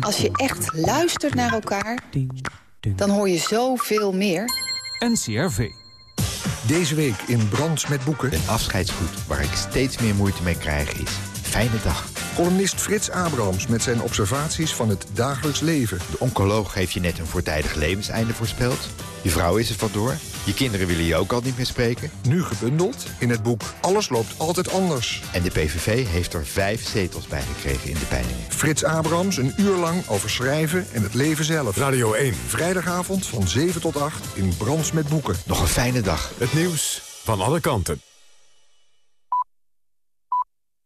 Als je echt luistert naar elkaar, dan hoor je zoveel meer. NCRV. Deze week in Brands met Boeken. Een afscheidsgoed waar ik steeds meer moeite mee krijg is... Fijne dag. Columnist Frits Abrams met zijn observaties van het dagelijks leven. De oncoloog heeft je net een voortijdig levenseinde voorspeld. Je vrouw is er vandoor. Je kinderen willen je ook al niet meer spreken. Nu gebundeld in het boek Alles loopt altijd anders. En de PVV heeft er vijf zetels bij gekregen in de peilingen. Frits Abrams een uur lang over schrijven en het leven zelf. Radio 1. Vrijdagavond van 7 tot 8 in Brands met Boeken. Nog een fijne dag. Het nieuws van alle kanten.